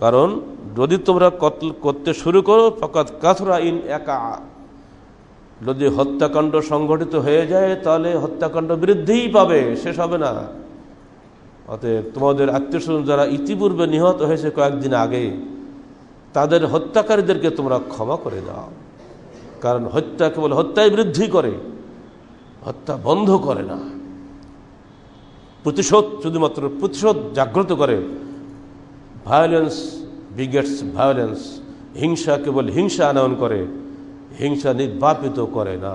কারণ যদি তোমরা কতল করতে শুরু করো, ফকাত কাথরা ইন একা। যদি হত্যাকাণ্ড সংঘটিত হয়ে যায়, তাহলে হত্যাকাণ্ড বৃদ্ধিই পাবে, শেষ হবে না। অতএব তোমাদের আত্মীয় স্বজন যারা ইতিপূর্বে নিহত হয়েছে কয়েকদিন আগে, তাদের হত্যাকারীদেরকে তোমরা ক্ষমা করে দাও। কারণ হত্যা কেবল হত্যায় বৃদ্ধি করে, হত্যা বন্ধ করে না। প্রতিশোধ, শুধুমাত্র প্রতিশোধ জাগ্রত করে ভায়োলেন্স বিগেটস ভায়োলেন্স হিংসা কেবল হিংসা আনয়ন করে, হিংসা নির্বাপিত করে না।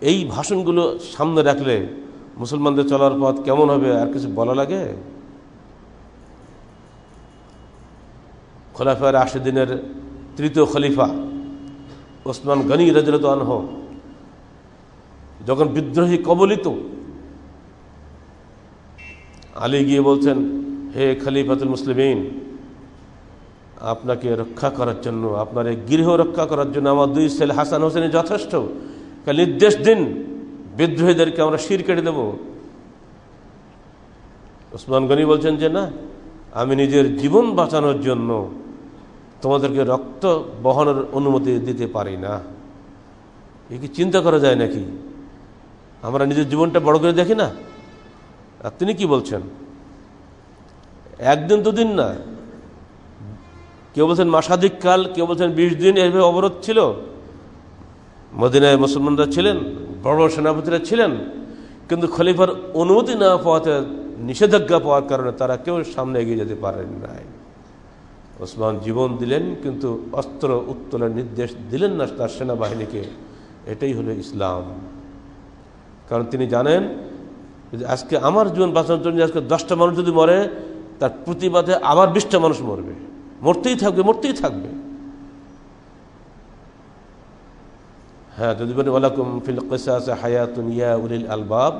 এই ভাষণগুলো সামনে রাখলে মুসলমানদের চলার পথ কেমন হবে আর কিছু বলা লাগে? খোলাফার আশি দিনের তৃতীয় খলিফা ওসমান গনি রাজরত আনহ যখন বিদ্রোহী কবলিত আলী গিয়ে বলছেন হে খলিফাতুল মুসলিমিন, আপনাকে রক্ষা করার জন্য, আপনার এই গৃহ রক্ষা করার জন্য আমার দুই ছেলে হাসান হোসেন যথেষ্ট। নির্দেশ দিন বিদ্রোহীদেরকে আমরা শির কেটে দেব। ওসমান গনি বলছেন যে, না, আমি নিজের জীবন বাঁচানোর জন্য তোমাদেরকে রক্ত বহনের অনুমতি দিতে পারি না। এ কি চিন্তা করা যায় নাকি? আমরা নিজের জীবনটা বড় করে দেখি না? আর তিনি কি বলছেন? একদিন দুদিন না। কেউ বলছেন মাসাধিক কাল, কেউ বলছেন বিশ দিন, এভাবে অবরোধ ছিল। মদিনায় মুসলমানরা ছিলেন, বড় সেনাপতিরা ছিলেন, কিন্তু খলিফার অনুমতি না পাওয়াতে, নিষেধাজ্ঞা পাওয়ার কারণে তারা কেউ সামনে এগিয়ে যেতে পারেন নাই। ওসমান জীবন দিলেন, কিন্তু অস্ত্র উত্তোলনের নির্দেশ দিলেন না তার সেনাবাহিনীকে। এটাই হলো ইসলাম। কারণ তিনি জানেন যে আজকে আমার জীবন বাঁচানোর জন্য আজকে দশটা মানুষ যদি মরে তার প্রতিবাদে আবার বিশটা মানুষ মরবে। মরতেই থাকবে মরতেই থাকবে। হ্যাঁ যদি বলি ওলাকুম ফিল কেসাস হায়াতুন ইয়া উলিল আলবাব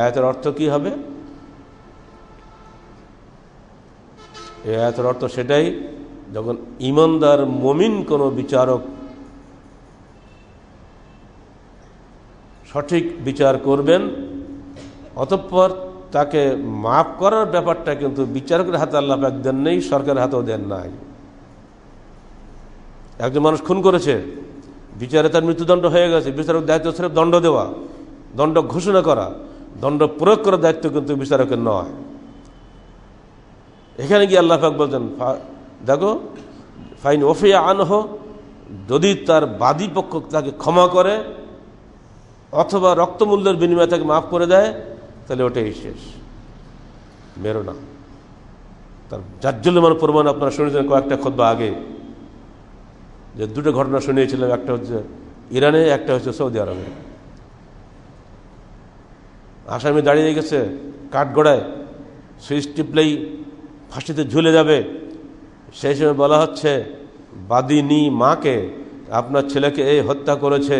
আয়াতের অর্থ কি হবে? এ আয়াতের অর্থ সেটাই, যখন ইমানদার মমিন কোনো বিচারক সঠিক বিচার করবেন, অতঃপর তাকে মাফ করার ব্যাপারটা কিন্তু বিচারকের হাতে আল্লাহ পাক দেন নেই, সরকারের হাতেও দেন নাই। একজন মানুষ খুন করেছে, বিচারে তার মৃত্যুদণ্ড হয়ে গেছে বিচারক দায়িত্ব ছিল দণ্ড দেওয়া, দণ্ড ঘোষণা করা, দণ্ড প্রয়োগ করার দায়িত্ব কিন্তু বিচারকের নয়। এখানে গিয়ে আল্লাহ পাক বলছেন দেখো, ফাইন ওফিয়া আনহ, যদি তার বাদী পক্ষ তাকে ক্ষমা করে, অথবা রক্তমূল্যের বিনিময়ে তাকে মাফ করে দেয় তাহলে ওটাই শেষ। মেরো না। তার জাজ্জল্যমান প্রমাণ আপনারা শুনেছেন কয়েকটা খোদ্া আগে। যে দুটো ঘটনা শুনিয়েছিলাম, একটা হচ্ছে ইরানে, একটা হচ্ছে সৌদি আরবে। আসামি দাঁড়িয়ে গেছে কাঠগড়ায় সুইচ টিপলেই ফাঁসিতে ঝুলে যাবে। সেই সময় বলা হচ্ছে বাদিনী মাকে, আপনার ছেলেকে এই হত্যা করেছে।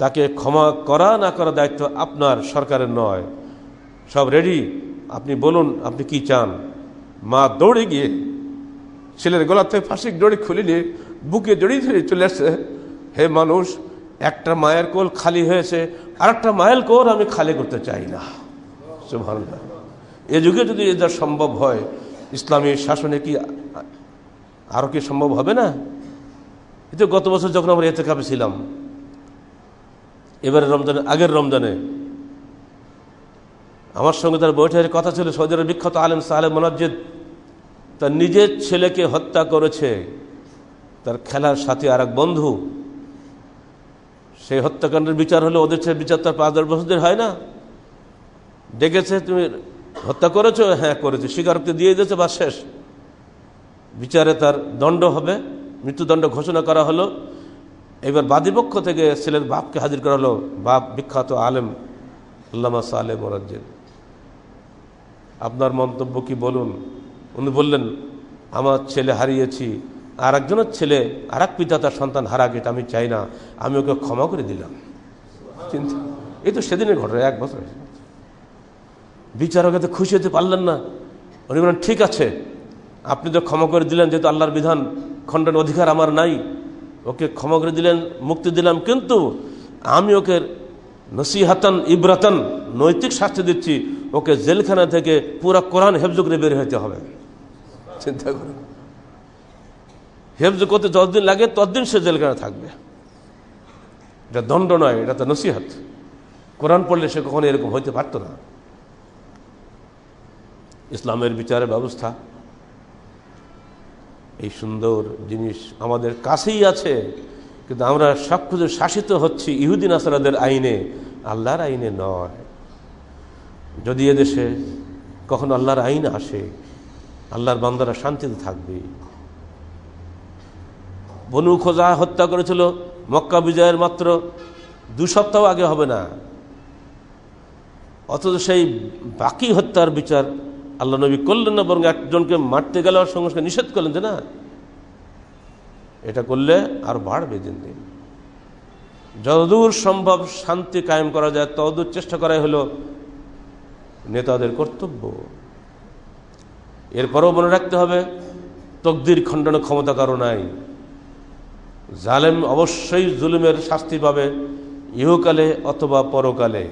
তাকে ক্ষমা করা না করা দায়িত্ব আপনার সরকারের নয়। সব রেডি? আপনি বলুন, আপনি কি চান? মা দৌড়ে গিয়ে ছেলের গলার থেকে ফাঁসিক দড়ি খুলে নিয়ে বুকে জড়িয়ে ধরে চলে আসছে হে মানুষ, একটা মায়ের কোল খালি হয়েছে আর একটা মায়ের কোল আমি খালি করতে চাই না। এ যুগে যদি এটা সম্ভব হয়, ইসলামী শাসনে কি আরও কি সম্ভব হবে না? এতে গত বছর যখন আমরা এতে কাপে ছিলাম এবারে রমজানে আগের রমজানে। আমার সঙ্গে তার বৈঠকের কথা ছিল সৌদি আরব বিখ্যাত আলেম সাহেব মনাজ্জেদ। তার নিজের ছেলেকে হত্যা করেছে। তার খেলার সাথে আর এক বন্ধু। সেই হত্যাকাণ্ডের বিচার হলে ওদের ছেলে বিচার তার পাঁচ দশ বছরদের হয় না। ডেকেছে তুমি, হত্যা করেছ? হ্যাঁ করেছ। স্বীকারোক্তি দিয়ে দিয়েছে বা শেষ। বিচারে তার দণ্ড হবে। মৃত্যুদণ্ড ঘোষণা করা হলো। এবার বাদীপক্ষ থেকে ছেলের বাপকে হাজির করা হলো বাপ বিখ্যাত আলেম, আল্লামা সালে মোরাজ্জেদ আপনার মন্তব্য কি বলুন? উনি বললেন, আমার ছেলে হারিয়েছি আর একজনের ছেলে আর এক পিতা তার সন্তান হারা গেটা আমি চাই না, আমি ওকে ক্ষমা করে দিলাম। চিন্তা। এই তো সেদিনের ঘটনা, এক বছর বিচারক এতে খুশি হতে পারলেন না। উনি বলেন ঠিক আছে, আপনি তো ক্ষমা করে দিলেন, যেহেতু আল্লাহর বিধান, খণ্ডন অধিকার আমার নাই। ওকে ক্ষমা করে দিলেন মুক্তি দিলাম কিন্তু আমি ওকে নসিহাতান ইব্রাতান নৈতিক শাস্তি দিচ্ছি। ওকে জেলখানা থেকে পুরা কোরআন হেফজ করে বের হইতে হবে। চিন্তা করুন হেফজ করতে যতদিন লাগে ততদিন সে জেলখানা থাকবে। এটা দণ্ড নয় এটা তো নসিহাত। কোরআন পড়লে সে কখনো এরকম হইতে পারত না। ইসলামের বিচারের ব্যবস্থা এই সুন্দর জিনিস আমাদের কাছেই আছে, কিন্তু আমরা সব কিছু শাসিত হচ্ছি ইহুদিন আসারাদের আইনে, আল্লাহর আইনে নয়। যদি এদেশে কখন আল্লাহর আইন আসে, আল্লাহর বান্দারা শান্তিতে থাকবে। বনু খোঁজা হত্যা করেছিল মক্কা বিজয়ের মাত্র দু সপ্তাহ আগে হবে না। অথচ সেই বাকি হত্যার বিচার আল্লাহ নবী করলেন না, বরং একজনকে মারতে গেলে আর সঙ্গে সঙ্গে নিষেধ করলেন যে না, এটা করলে আর বাড়বে দিন দিন যতদূর সম্ভব শান্তি কায়েম করা যায়, ততদূর চেষ্টা করাই হলো নেতাদের কর্তব্য। এরপরও মনে রাখতে হবে, তকদির খণ্ডনের ক্ষমতা কারও নাই। জালেম অবশ্যই জুলুমের শাস্তি পাবে, ইহকালে অথবা পরকালে।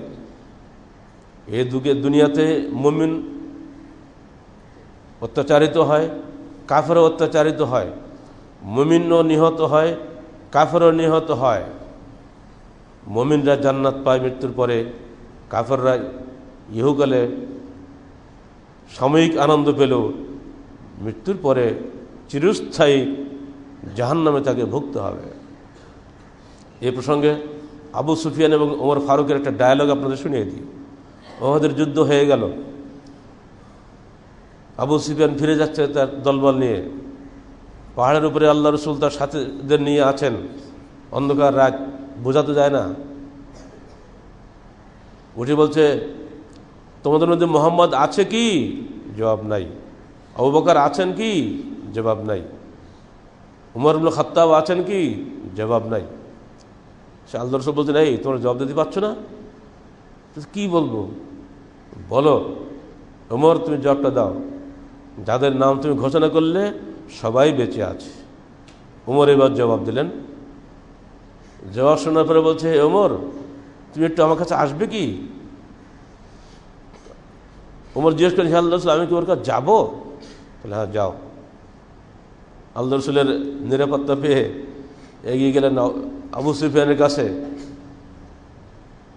এ দুগে দুনিয়াতে মুমিন অত্যাচারিত হয়, কাফেরও অত্যাচারিত হয়, মুমিনও নিহত হয়, কাফেরও নিহত হয়। মমিনরা জান্নাত পায় মৃত্যুর পরে, কাফেররা ইহুকালে সাময়িক আনন্দ পেল মৃত্যুর পরে চিরস্থায়ী জাহান নামে তাকে ভুগতে হবে। এ প্রসঙ্গে আবু সুফিয়ান এবং ওমর ফারুকের একটা ডায়ালগ আপনাদের শুনিয়ে দিই। ওদের যুদ্ধ হয়ে গেল। আবু সুফিয়ান ফিরে যাচ্ছে তার দলবল নিয়ে। পাহাড়ের উপরে আল্লাহ রসুল তার সাথীদের নিয়ে আছেন। অন্ধকার রাত, বোঝাতে যায় না। উঠে বলছে, তোমাদের মধ্যে মোহাম্মদ আছে কি? জবাব নাই। আবু বকার, আছেন কি? জবাব নাই। উমর খাত্তাব, আছেন কি? জবাব নাই। সে আল্লাহ রসুল বলছে নাই তোমরা জবাব দিতে পারছ না? কি বলব? বলো, উমর, তুমি জবাবটা দাও। যাদের নাম তুমি ঘোষণা করলে সবাই বেঁচে আছে। উমর এবার জবাব দিলেন, জবাব শোনার পরে বলছে হে ওমর, তুমি একটু আমার কাছে আসবে কি? ওমর জিজ্ঞেস করেন আল্লাহ আমি কি ওর কাছে যাব? তাহলে হ্যাঁ যাও। আল্লাহ রসুলের নিরাপত্তা পেয়ে এগিয়ে গেলেন আবু সুফিয়ানের কাছে।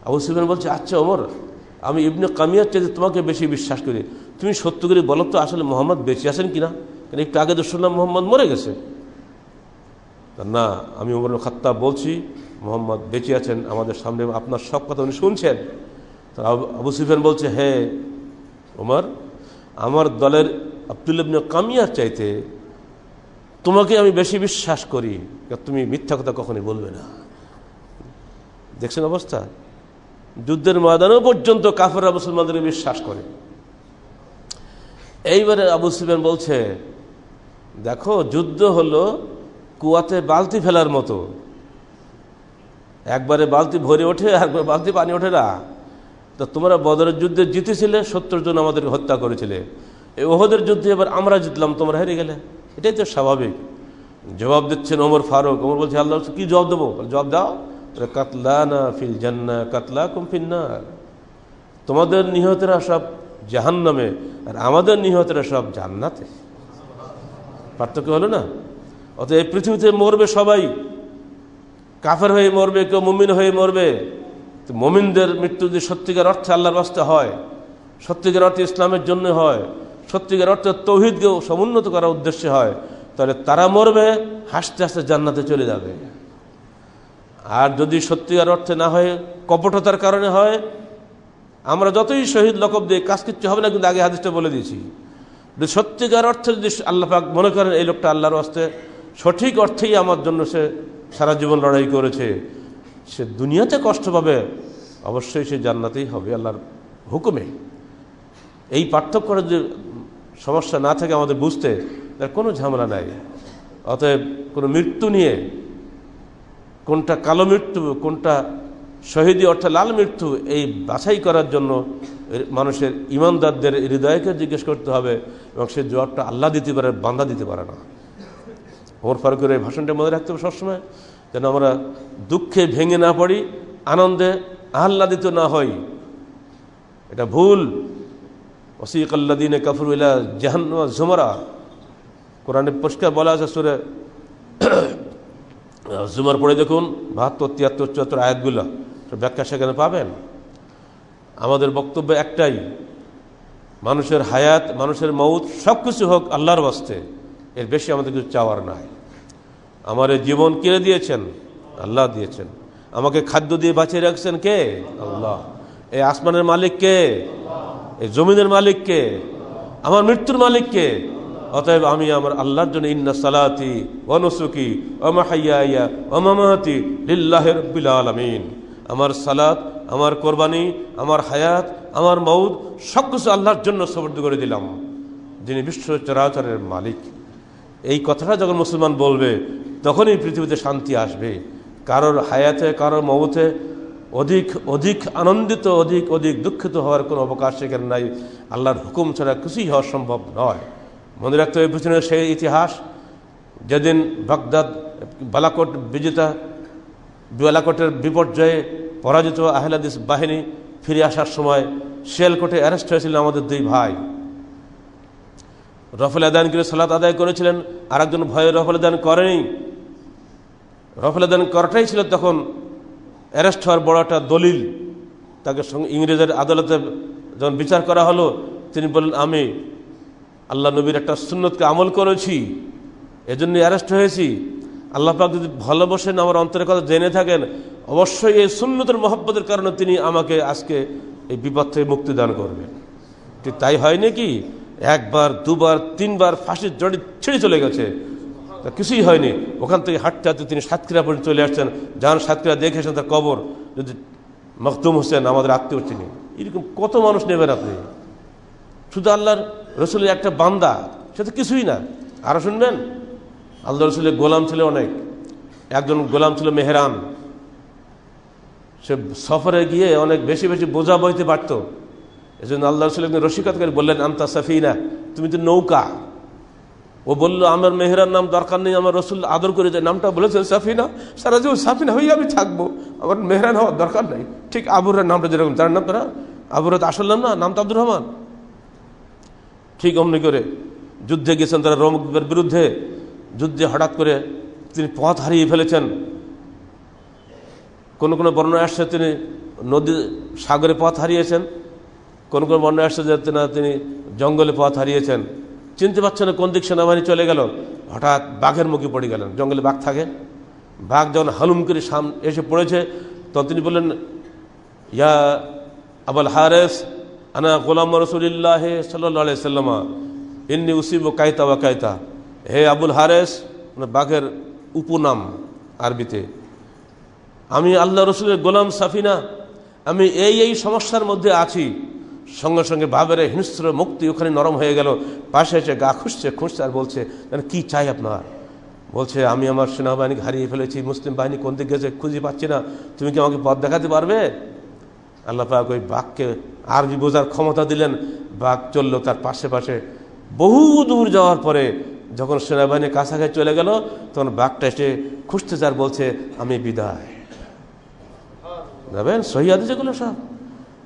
আবু সুফিয়ান বলছে আচ্ছা ওমর, আমি ইবনে কামিয়ার চাইতে তোমাকে বেশি বিশ্বাস করি। তুমি সত্য করে বলো তো আসলে মোহাম্মদ বেঁচে আছেন কিনা? কারণ একটু আগে তো শুনলাম মোহাম্মদ মরে গেছে? না, আমি ওমর খাত্তা বলছি, মোহাম্মদ বেঁচে আছেন আমাদের সামনে, আপনার সব কথা উনি শুনছেন। আবু সুফিয়ান বলছে হ্যাঁ ওমর, আমার দলের আবদুল্লাবিন কামিয়ার চাইতে তোমাকে আমি বেশি বিশ্বাস করি। তুমি মিথ্যা কথা কখনই বলবে না। দেখছেন অবস্থা? যুদ্ধের ময়দানও পর্যন্ত কাফেররা মুসলমানদের বিশ্বাস করে। এইবারে আবু সুফিয়ান বলছে, দেখো, যুদ্ধ হলো কুয়াতে বালতি ফেলার মতো। একবারে বালতি ভরে ওঠে একবার বালতি পানি ওঠে না। তো তোমরা বদরের যুদ্ধে জিতেছিলে, সত্তর জন আমাদেরকে হত্যা করেছিলে। এই ওহদের যুদ্ধে এবার আমরা জিতলাম, তোমরা হেরে গেলে। এটাই তো স্বাভাবিক। জবাব দিচ্ছেন ওমর ফারুক। ওমর বলছে, আল্লাহ, কি জবাব দেবো? জবাব দাও। কাতলা না ফিল জান্না কাতলা কুমফিন্না তোমাদের নিহতেরা সব জাহান্নামে। আর আমাদের নিহতেরা সব জান্নাতে। পার্থক্য হলো না? অত এই পৃথিবীতে মরবে সবাই। কাফের হয়ে মরবে, কেউ মুমিন হয়ে মরবে। তো মমিনদের মৃত্যু যদি সত্যিকার অর্থে আল্লাহর বাস্তে হয়, সত্যিকার অর্থে ইসলামের জন্য হয়, সত্যিকার অর্থে তৌহিদকেও সমুন্নত করার উদ্দেশ্যে হয়, তাহলে তারা মরবে, হাসতে হাসতে জান্নাতে চলে যাবে। আর যদি সত্যিকার অর্থে না হয়, কপটতার কারণে হয় আমরা যতই শহীদ লকব দিই কাজ কিচ্ছু হবে না, কিন্তু আগে হাদিসটা বলে দিয়েছি। সত্যিকার অর্থে যদি আল্লাপাক মনে করেন এই লোকটা আল্লাহর আসতে সঠিক অর্থেই আমার জন্য সে সারা জীবন লড়াই করেছে। সে দুনিয়াতে কষ্ট পাবে, অবশ্যই সে জান্নাতেই হবে, আল্লাহর হুকুমে। এই পার্থক্য যদি সমস্যা না থাকে আমাদের বুঝতে, তার কোনো ঝামেলা নাই। অতএব কোনো মৃত্যু নিয়ে কোনটা কালো মৃত্যু, কোনটা শহীদি অর্থাৎ লাল মৃত্যু এই বাছাই করার জন্য মানুষের ইমানদারদের হৃদয়কে জিজ্ঞেস করতে হবে এবং সে জবাবটা আল্লাহ দিতে পারে, বান্দা দিতে পারে না। ওমর ফারুকের এই ভাষণটা মনে রাখতে হবে সবসময়, যেন আমরা দুঃখে ভেঙে না পড়ি, আনন্দে আহ্লাদিত না হই। এটা ভুল। ওসিক আল্লাদিনে কাফরুল্লাহ জাহান ঝুমরা কোরআনে পরিষ্কার বলা আছে সুরে জুমার পড়ে দেখুন, বাহাত্তর, তিয়াত্তর, চুয়াত্তর আয়াতগুলো। ব্যাখ্যা সেখানে পাবেন। আমাদের বক্তব্য একটাই, মানুষের হায়াত, মানুষের মৌত সব কিছু হোক আল্লাহর বাস্তে এর বেশি আমাদের কিছু চাওয়ার নাই। আমার জীবন কিনে দিয়েছেন? আল্লাহ দিয়েছেন। আমাকে খাদ্য দিয়ে বাঁচিয়ে রাখছেন কে? আল্লাহ। এই আসমানের মালিক কে? এই জমিনের মালিক কে? আমার মৃত্যুর মালিক কে? অতএব আমি আমার আল্লাহর জন্য ইন্না সালাতি ওনসুকি ওমাহাইয়া ওমামাতি লিল্লাহ রব্বিল আলমিন। আমার সালাত, আমার কোরবানি, আমার হায়াত, আমার মৌদ সব কিছু আল্লাহর জন্য সবর্দ করে দিলাম। যিনি বিশ্ব চরাচরের মালিক। এই কথাটা যখন মুসলমান বলবে, তখনই পৃথিবীতে শান্তি আসবে। কারোর হায়াতে, কারোর মৌতে অধিক অধিক আনন্দিত, অধিক অধিক দুঃখিত হওয়ার কোনো অবকাশ সেখানে নাই। আল্লাহর হুকুম ছাড়া কিছুই হওয়া সম্ভব নয়। মনে রাখতে হবে পিছনে সেই ইতিহাস। যেদিন বাগদাদ, বালাকোট বিজেতা বালাকোটের বিপর্যয়ে পরাজিত আহলাদিস বাহিনী ফিরে আসার সময় শিয়ালকোটে অ্যারেস্ট হয়েছিলেন আমাদের দুই ভাই। রফল আদান করে সালাত আদায় করেছিলেন আর একজন ভয়ে রফল আদান করেনি। রফল আদান করাটাই ছিল তখন অ্যারেস্ট হওয়ার বড় একটা দলিল। তাকে ইংরেজের আদালতে যখন বিচার করা হলো, তিনি বললেন, আমি আল্লাহ নবীর একটা সুন্নতকে আমল করেছি এজন্য অ্যারেস্ট হয়েছি। আল্লাহ পাক যদি ভালোবাসেন আমার অন্তরের কথা জেনে থাকেন, অবশ্যই এই সুন্নতের মহব্বতের কারণে তিনি আমাকে আজকে এই বিপদ থেকে মুক্তি দান করবেন। তাই হয় নাকি? একবার, দুবার, তিনবার ফাঁসির জড়ি ছেড়ে চলে গেছে। তা কিছুই হয়নি। ওখান থেকে হাঁটতে হাঁটতে তিনি সাতক্ষীরা পর্যন্ত চলে আসছেন। যান সাতক্ষীরা দেখে এসেছেন তার কবর। যদি মখতুম হোসেন আমাদের আত্মীয় তিনি। এরকম কত মানুষ নেবেন আপনি? শুধু আল্লাহর রসুলের একটা বান্দা, সে তো কিছুই না। আরও শুনবেন? আল্লাহ রসুলের গোলাম ছিল অনেক। একজন গোলাম ছিল মেহরান। সে সফরে গিয়ে অনেক বেশি বেশি বোঝা বইতে পারতো। এজন্য আল্লাহ রসুল রসিকত করে বললেন আমতা সাফিনা, তুমি তো নৌকা। ও বলল, আমার মেহরার নাম দরকার নেই, আমার রসুল আদর করে যে নামটা বলেছেন সাফিনা। সারা জীবন সাফিনা হয়ে আমি থাকব। আমার মেহরান হওয়ার দরকার নেই। ঠিক আবুরের নামটা যেরকম, তার নাম তারা আবুরের আসল নাম না, নাম তো আব্দুর রহমান। ঠিক অমনি করে যুদ্ধে গেছেন তারা রোমের বিরুদ্ধে। যুদ্ধে হঠাৎ করে তিনি পথ হারিয়ে ফেলেছেন। কোন কোনো বর্ণনা আসছে তিনি নদী সাগরে পথ হারিয়েছেন। কোন কোন বর্ণনা আসছে যে তিনি জঙ্গলে পথ হারিয়েছেন। চিনতে পারছেন না কোন দিক সেনাবাহিনী চলে গেল। হঠাৎ বাঘের মুখে পড়ে গেলেন। জঙ্গলে বাঘ থাকে। বাঘ যখন হালুম করে সাম এসে পড়েছে, তখন তিনি বললেন, ইয়া আবুল হারেস, আনা গোলাম রসুলিল্লাহ সাল্লাহ সাল্লামা ইন্নি উসিব কায়তা বা কায়তা হে আবুল হারেস মানে বাঘের উপনাম আরবিতে। আমি আল্লাহ রসুলের গোলাম সাফিনা, আমি এই এই সমস্যার মধ্যে আছি। সঙ্গে সঙ্গে ভাবের হিংস্র মুক্তি ওখানে নরম হয়ে গেল। পাশে এসে গা খুঁজছে খুঁজছে আর বলছে কি চাই আপনার? বলছে, আমি আমার সেনাবাহিনীকে হারিয়ে ফেলেছি, মুসলিম বাহিনী কোন দিকে গেছে খুঁজে পাচ্ছি না। তুমি কি আমাকে পথ দেখাতে পারবে? আল্লাহ পাক ওই বাঘকে আরবি বোঝার ক্ষমতা দিলেন। বাঘ চলল তার পাশে পাশে। বহু দূর যাওয়ার পরে যখন সেনাবাহিনীর কাছাকাছি চলে গেল, তখন বাঘটা এসে খুঁজতে চার বলছে, আমি বিদায়। যাবেন? সহি যেগুলো সব।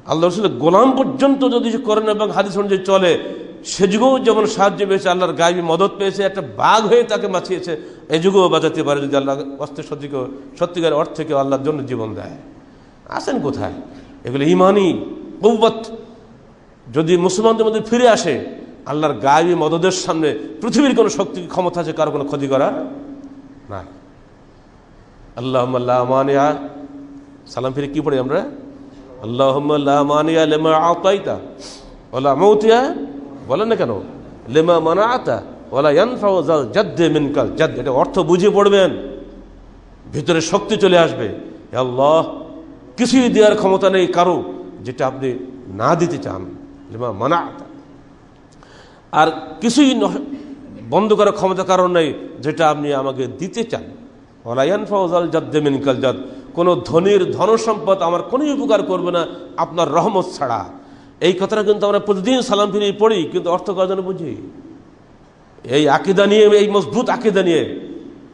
আল্লাহ রসুল গোলাম পর্যন্ত যদি করেন এবং হাদিস অনুযায়ী চলে, সে যুগেও যেমন সাহায্য পেয়েছে, আল্লাহর গায়ে মদত পেয়েছে, একটা বাঘ হয়ে তাকে মাছিয়েছে এ যুগেও বাঁচাতে পারে যদি আল্লাহ অস্ত্র সত্যিকে সত্যিকার অর্থ থেকে আল্লাহর জন্য জীবন দেয়। আসেন কোথায়? এগুলো ইমানই কৌবত যদি মুসলমানদের মধ্যে ফিরে আসে আল্লাহর গায়ে মদদের সামনে পৃথিবীর কোনো শক্তি, ক্ষমতা আছে, কারও কোনো ক্ষতি করা না আল্লাহ মানিয়া, সালাম ফিরে কি পড়ি আমরা? আল্লাহ মানিয়া লেমা আতাইতা ওলা মৌতিয়া বলেন না কেন? লেমা মানা আতা ওলা জাদ্দে মিনকাল জাদ এটা অর্থ বুঝে পড়বেন। ভিতরে শক্তি চলে আসবে। আল্লাহ, কিছুই দেওয়ার ক্ষমতা নেই কারও যেটা আপনি না দিতে চান। লেমা মানা আতা আর কিছুই বন্ধ করার ক্ষমতা কারণ নেই, যেটা আপনি আমাকে দিতে চান। ওলায়ান ফৌজাল জাদ্দে মিনকাল জাদ। কোনো ধনির ধনসম্পদ আমার কোনোই উপকার করবে না, আপনার রহমত ছাড়া। এই কথাটা কিন্তু আমরা প্রতিদিন সালাম ফিরিয়ে পড়ি, কিন্তু অর্থ কজন বুঝি। এই আকিদা নিয়ে, এই মজবুত আকিদা নিয়ে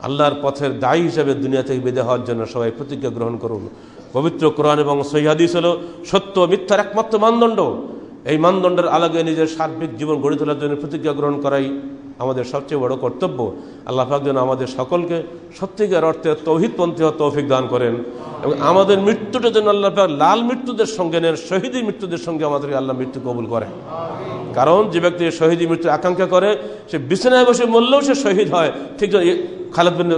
আল্লাহর পথের দায়ী হিসাবে দুনিয়া থেকে বেঁধে হওয়ার জন্য সবাই প্রতিজ্ঞা গ্রহণ করুন। পবিত্র কোরআন এবং সহিদিস হল সত্য মিথ্যার একমাত্র মানদণ্ড। এই মানদণ্ডের আলাগে নিজের সার্বিক জীবন গড়ে তোলার জন্য প্রতিজ্ঞা গ্রহণ করাই আমাদের সবচেয়ে বড় কর্তব্য। আল্লাহ পাক যেন আমাদের সকলকে সত্যিকার অর্থে তৌহিদপন্থী হওয়া তৌফিক দান করেন এবং আমাদের মৃত্যুটা যেন আল্লাহ পাক লাল মৃত্যুদের সঙ্গে নেন, শহীদী মৃত্যুদের সঙ্গে আমাদেরকে আল্লাহ মৃত্যু কবুল করেন। কারণ যে ব্যক্তি শহীদী মৃত্যুর আকাঙ্ক্ষা করে, সে বিছানায় বসে মরলেও সে শহীদ হয়। ঠিক খালেদ বিন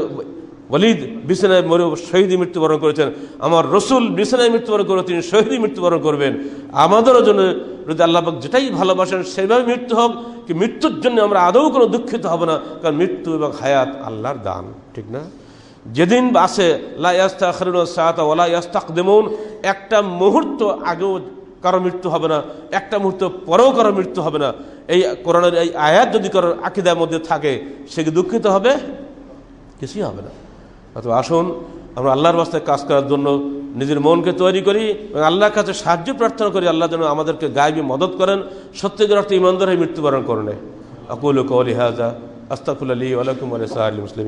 ওয়ালিদ বিছানায় মরে শহীদী মৃত্যুবরণ করেছেন। আমার রসুল বিছানায় মৃত্যুবরণ করে তিনি শহীদী মৃত্যুবরণ করবেন। আমাদেরও জন্য যদি আল্লাহ যেটাই ভালোবাসেন সেভাবে মৃত্যু হোক কি মৃত্যুর জন্য আমরা আদৌ কোনো দুঃখিত হব না, কারণ মৃত্যু এবং হায়াত আল্লাহর দান, ঠিক না? যেদিন আসে লাস্তাকদেমন একটা মুহূর্ত আগেও কারও মৃত্যু হবে না, একটা মুহূর্ত পরেও কারও মৃত্যু হবে না। এই করোনার এই আয়াত যদি কারোর আকিদার মধ্যে থাকে, সে কি দুঃখিত হবে? কিছুই হবে না। অথবা আসুন, আমরা আল্লাহর বাস্তায় কাজ করার জন্য নিজের মনকে তৈরি করি এবং আল্লাহর কাছে সাহায্য প্রার্থনা করি, আল্লাহ যেন আমাদেরকে গায়েবী মদত করেন, সত্যিকার অর্থে ইমানদার হয়ে মৃত্যুবরণ করেন। আকুল কৌলি হাজা আস্তাফুল আলী আলাইকুম আলী মুসলিম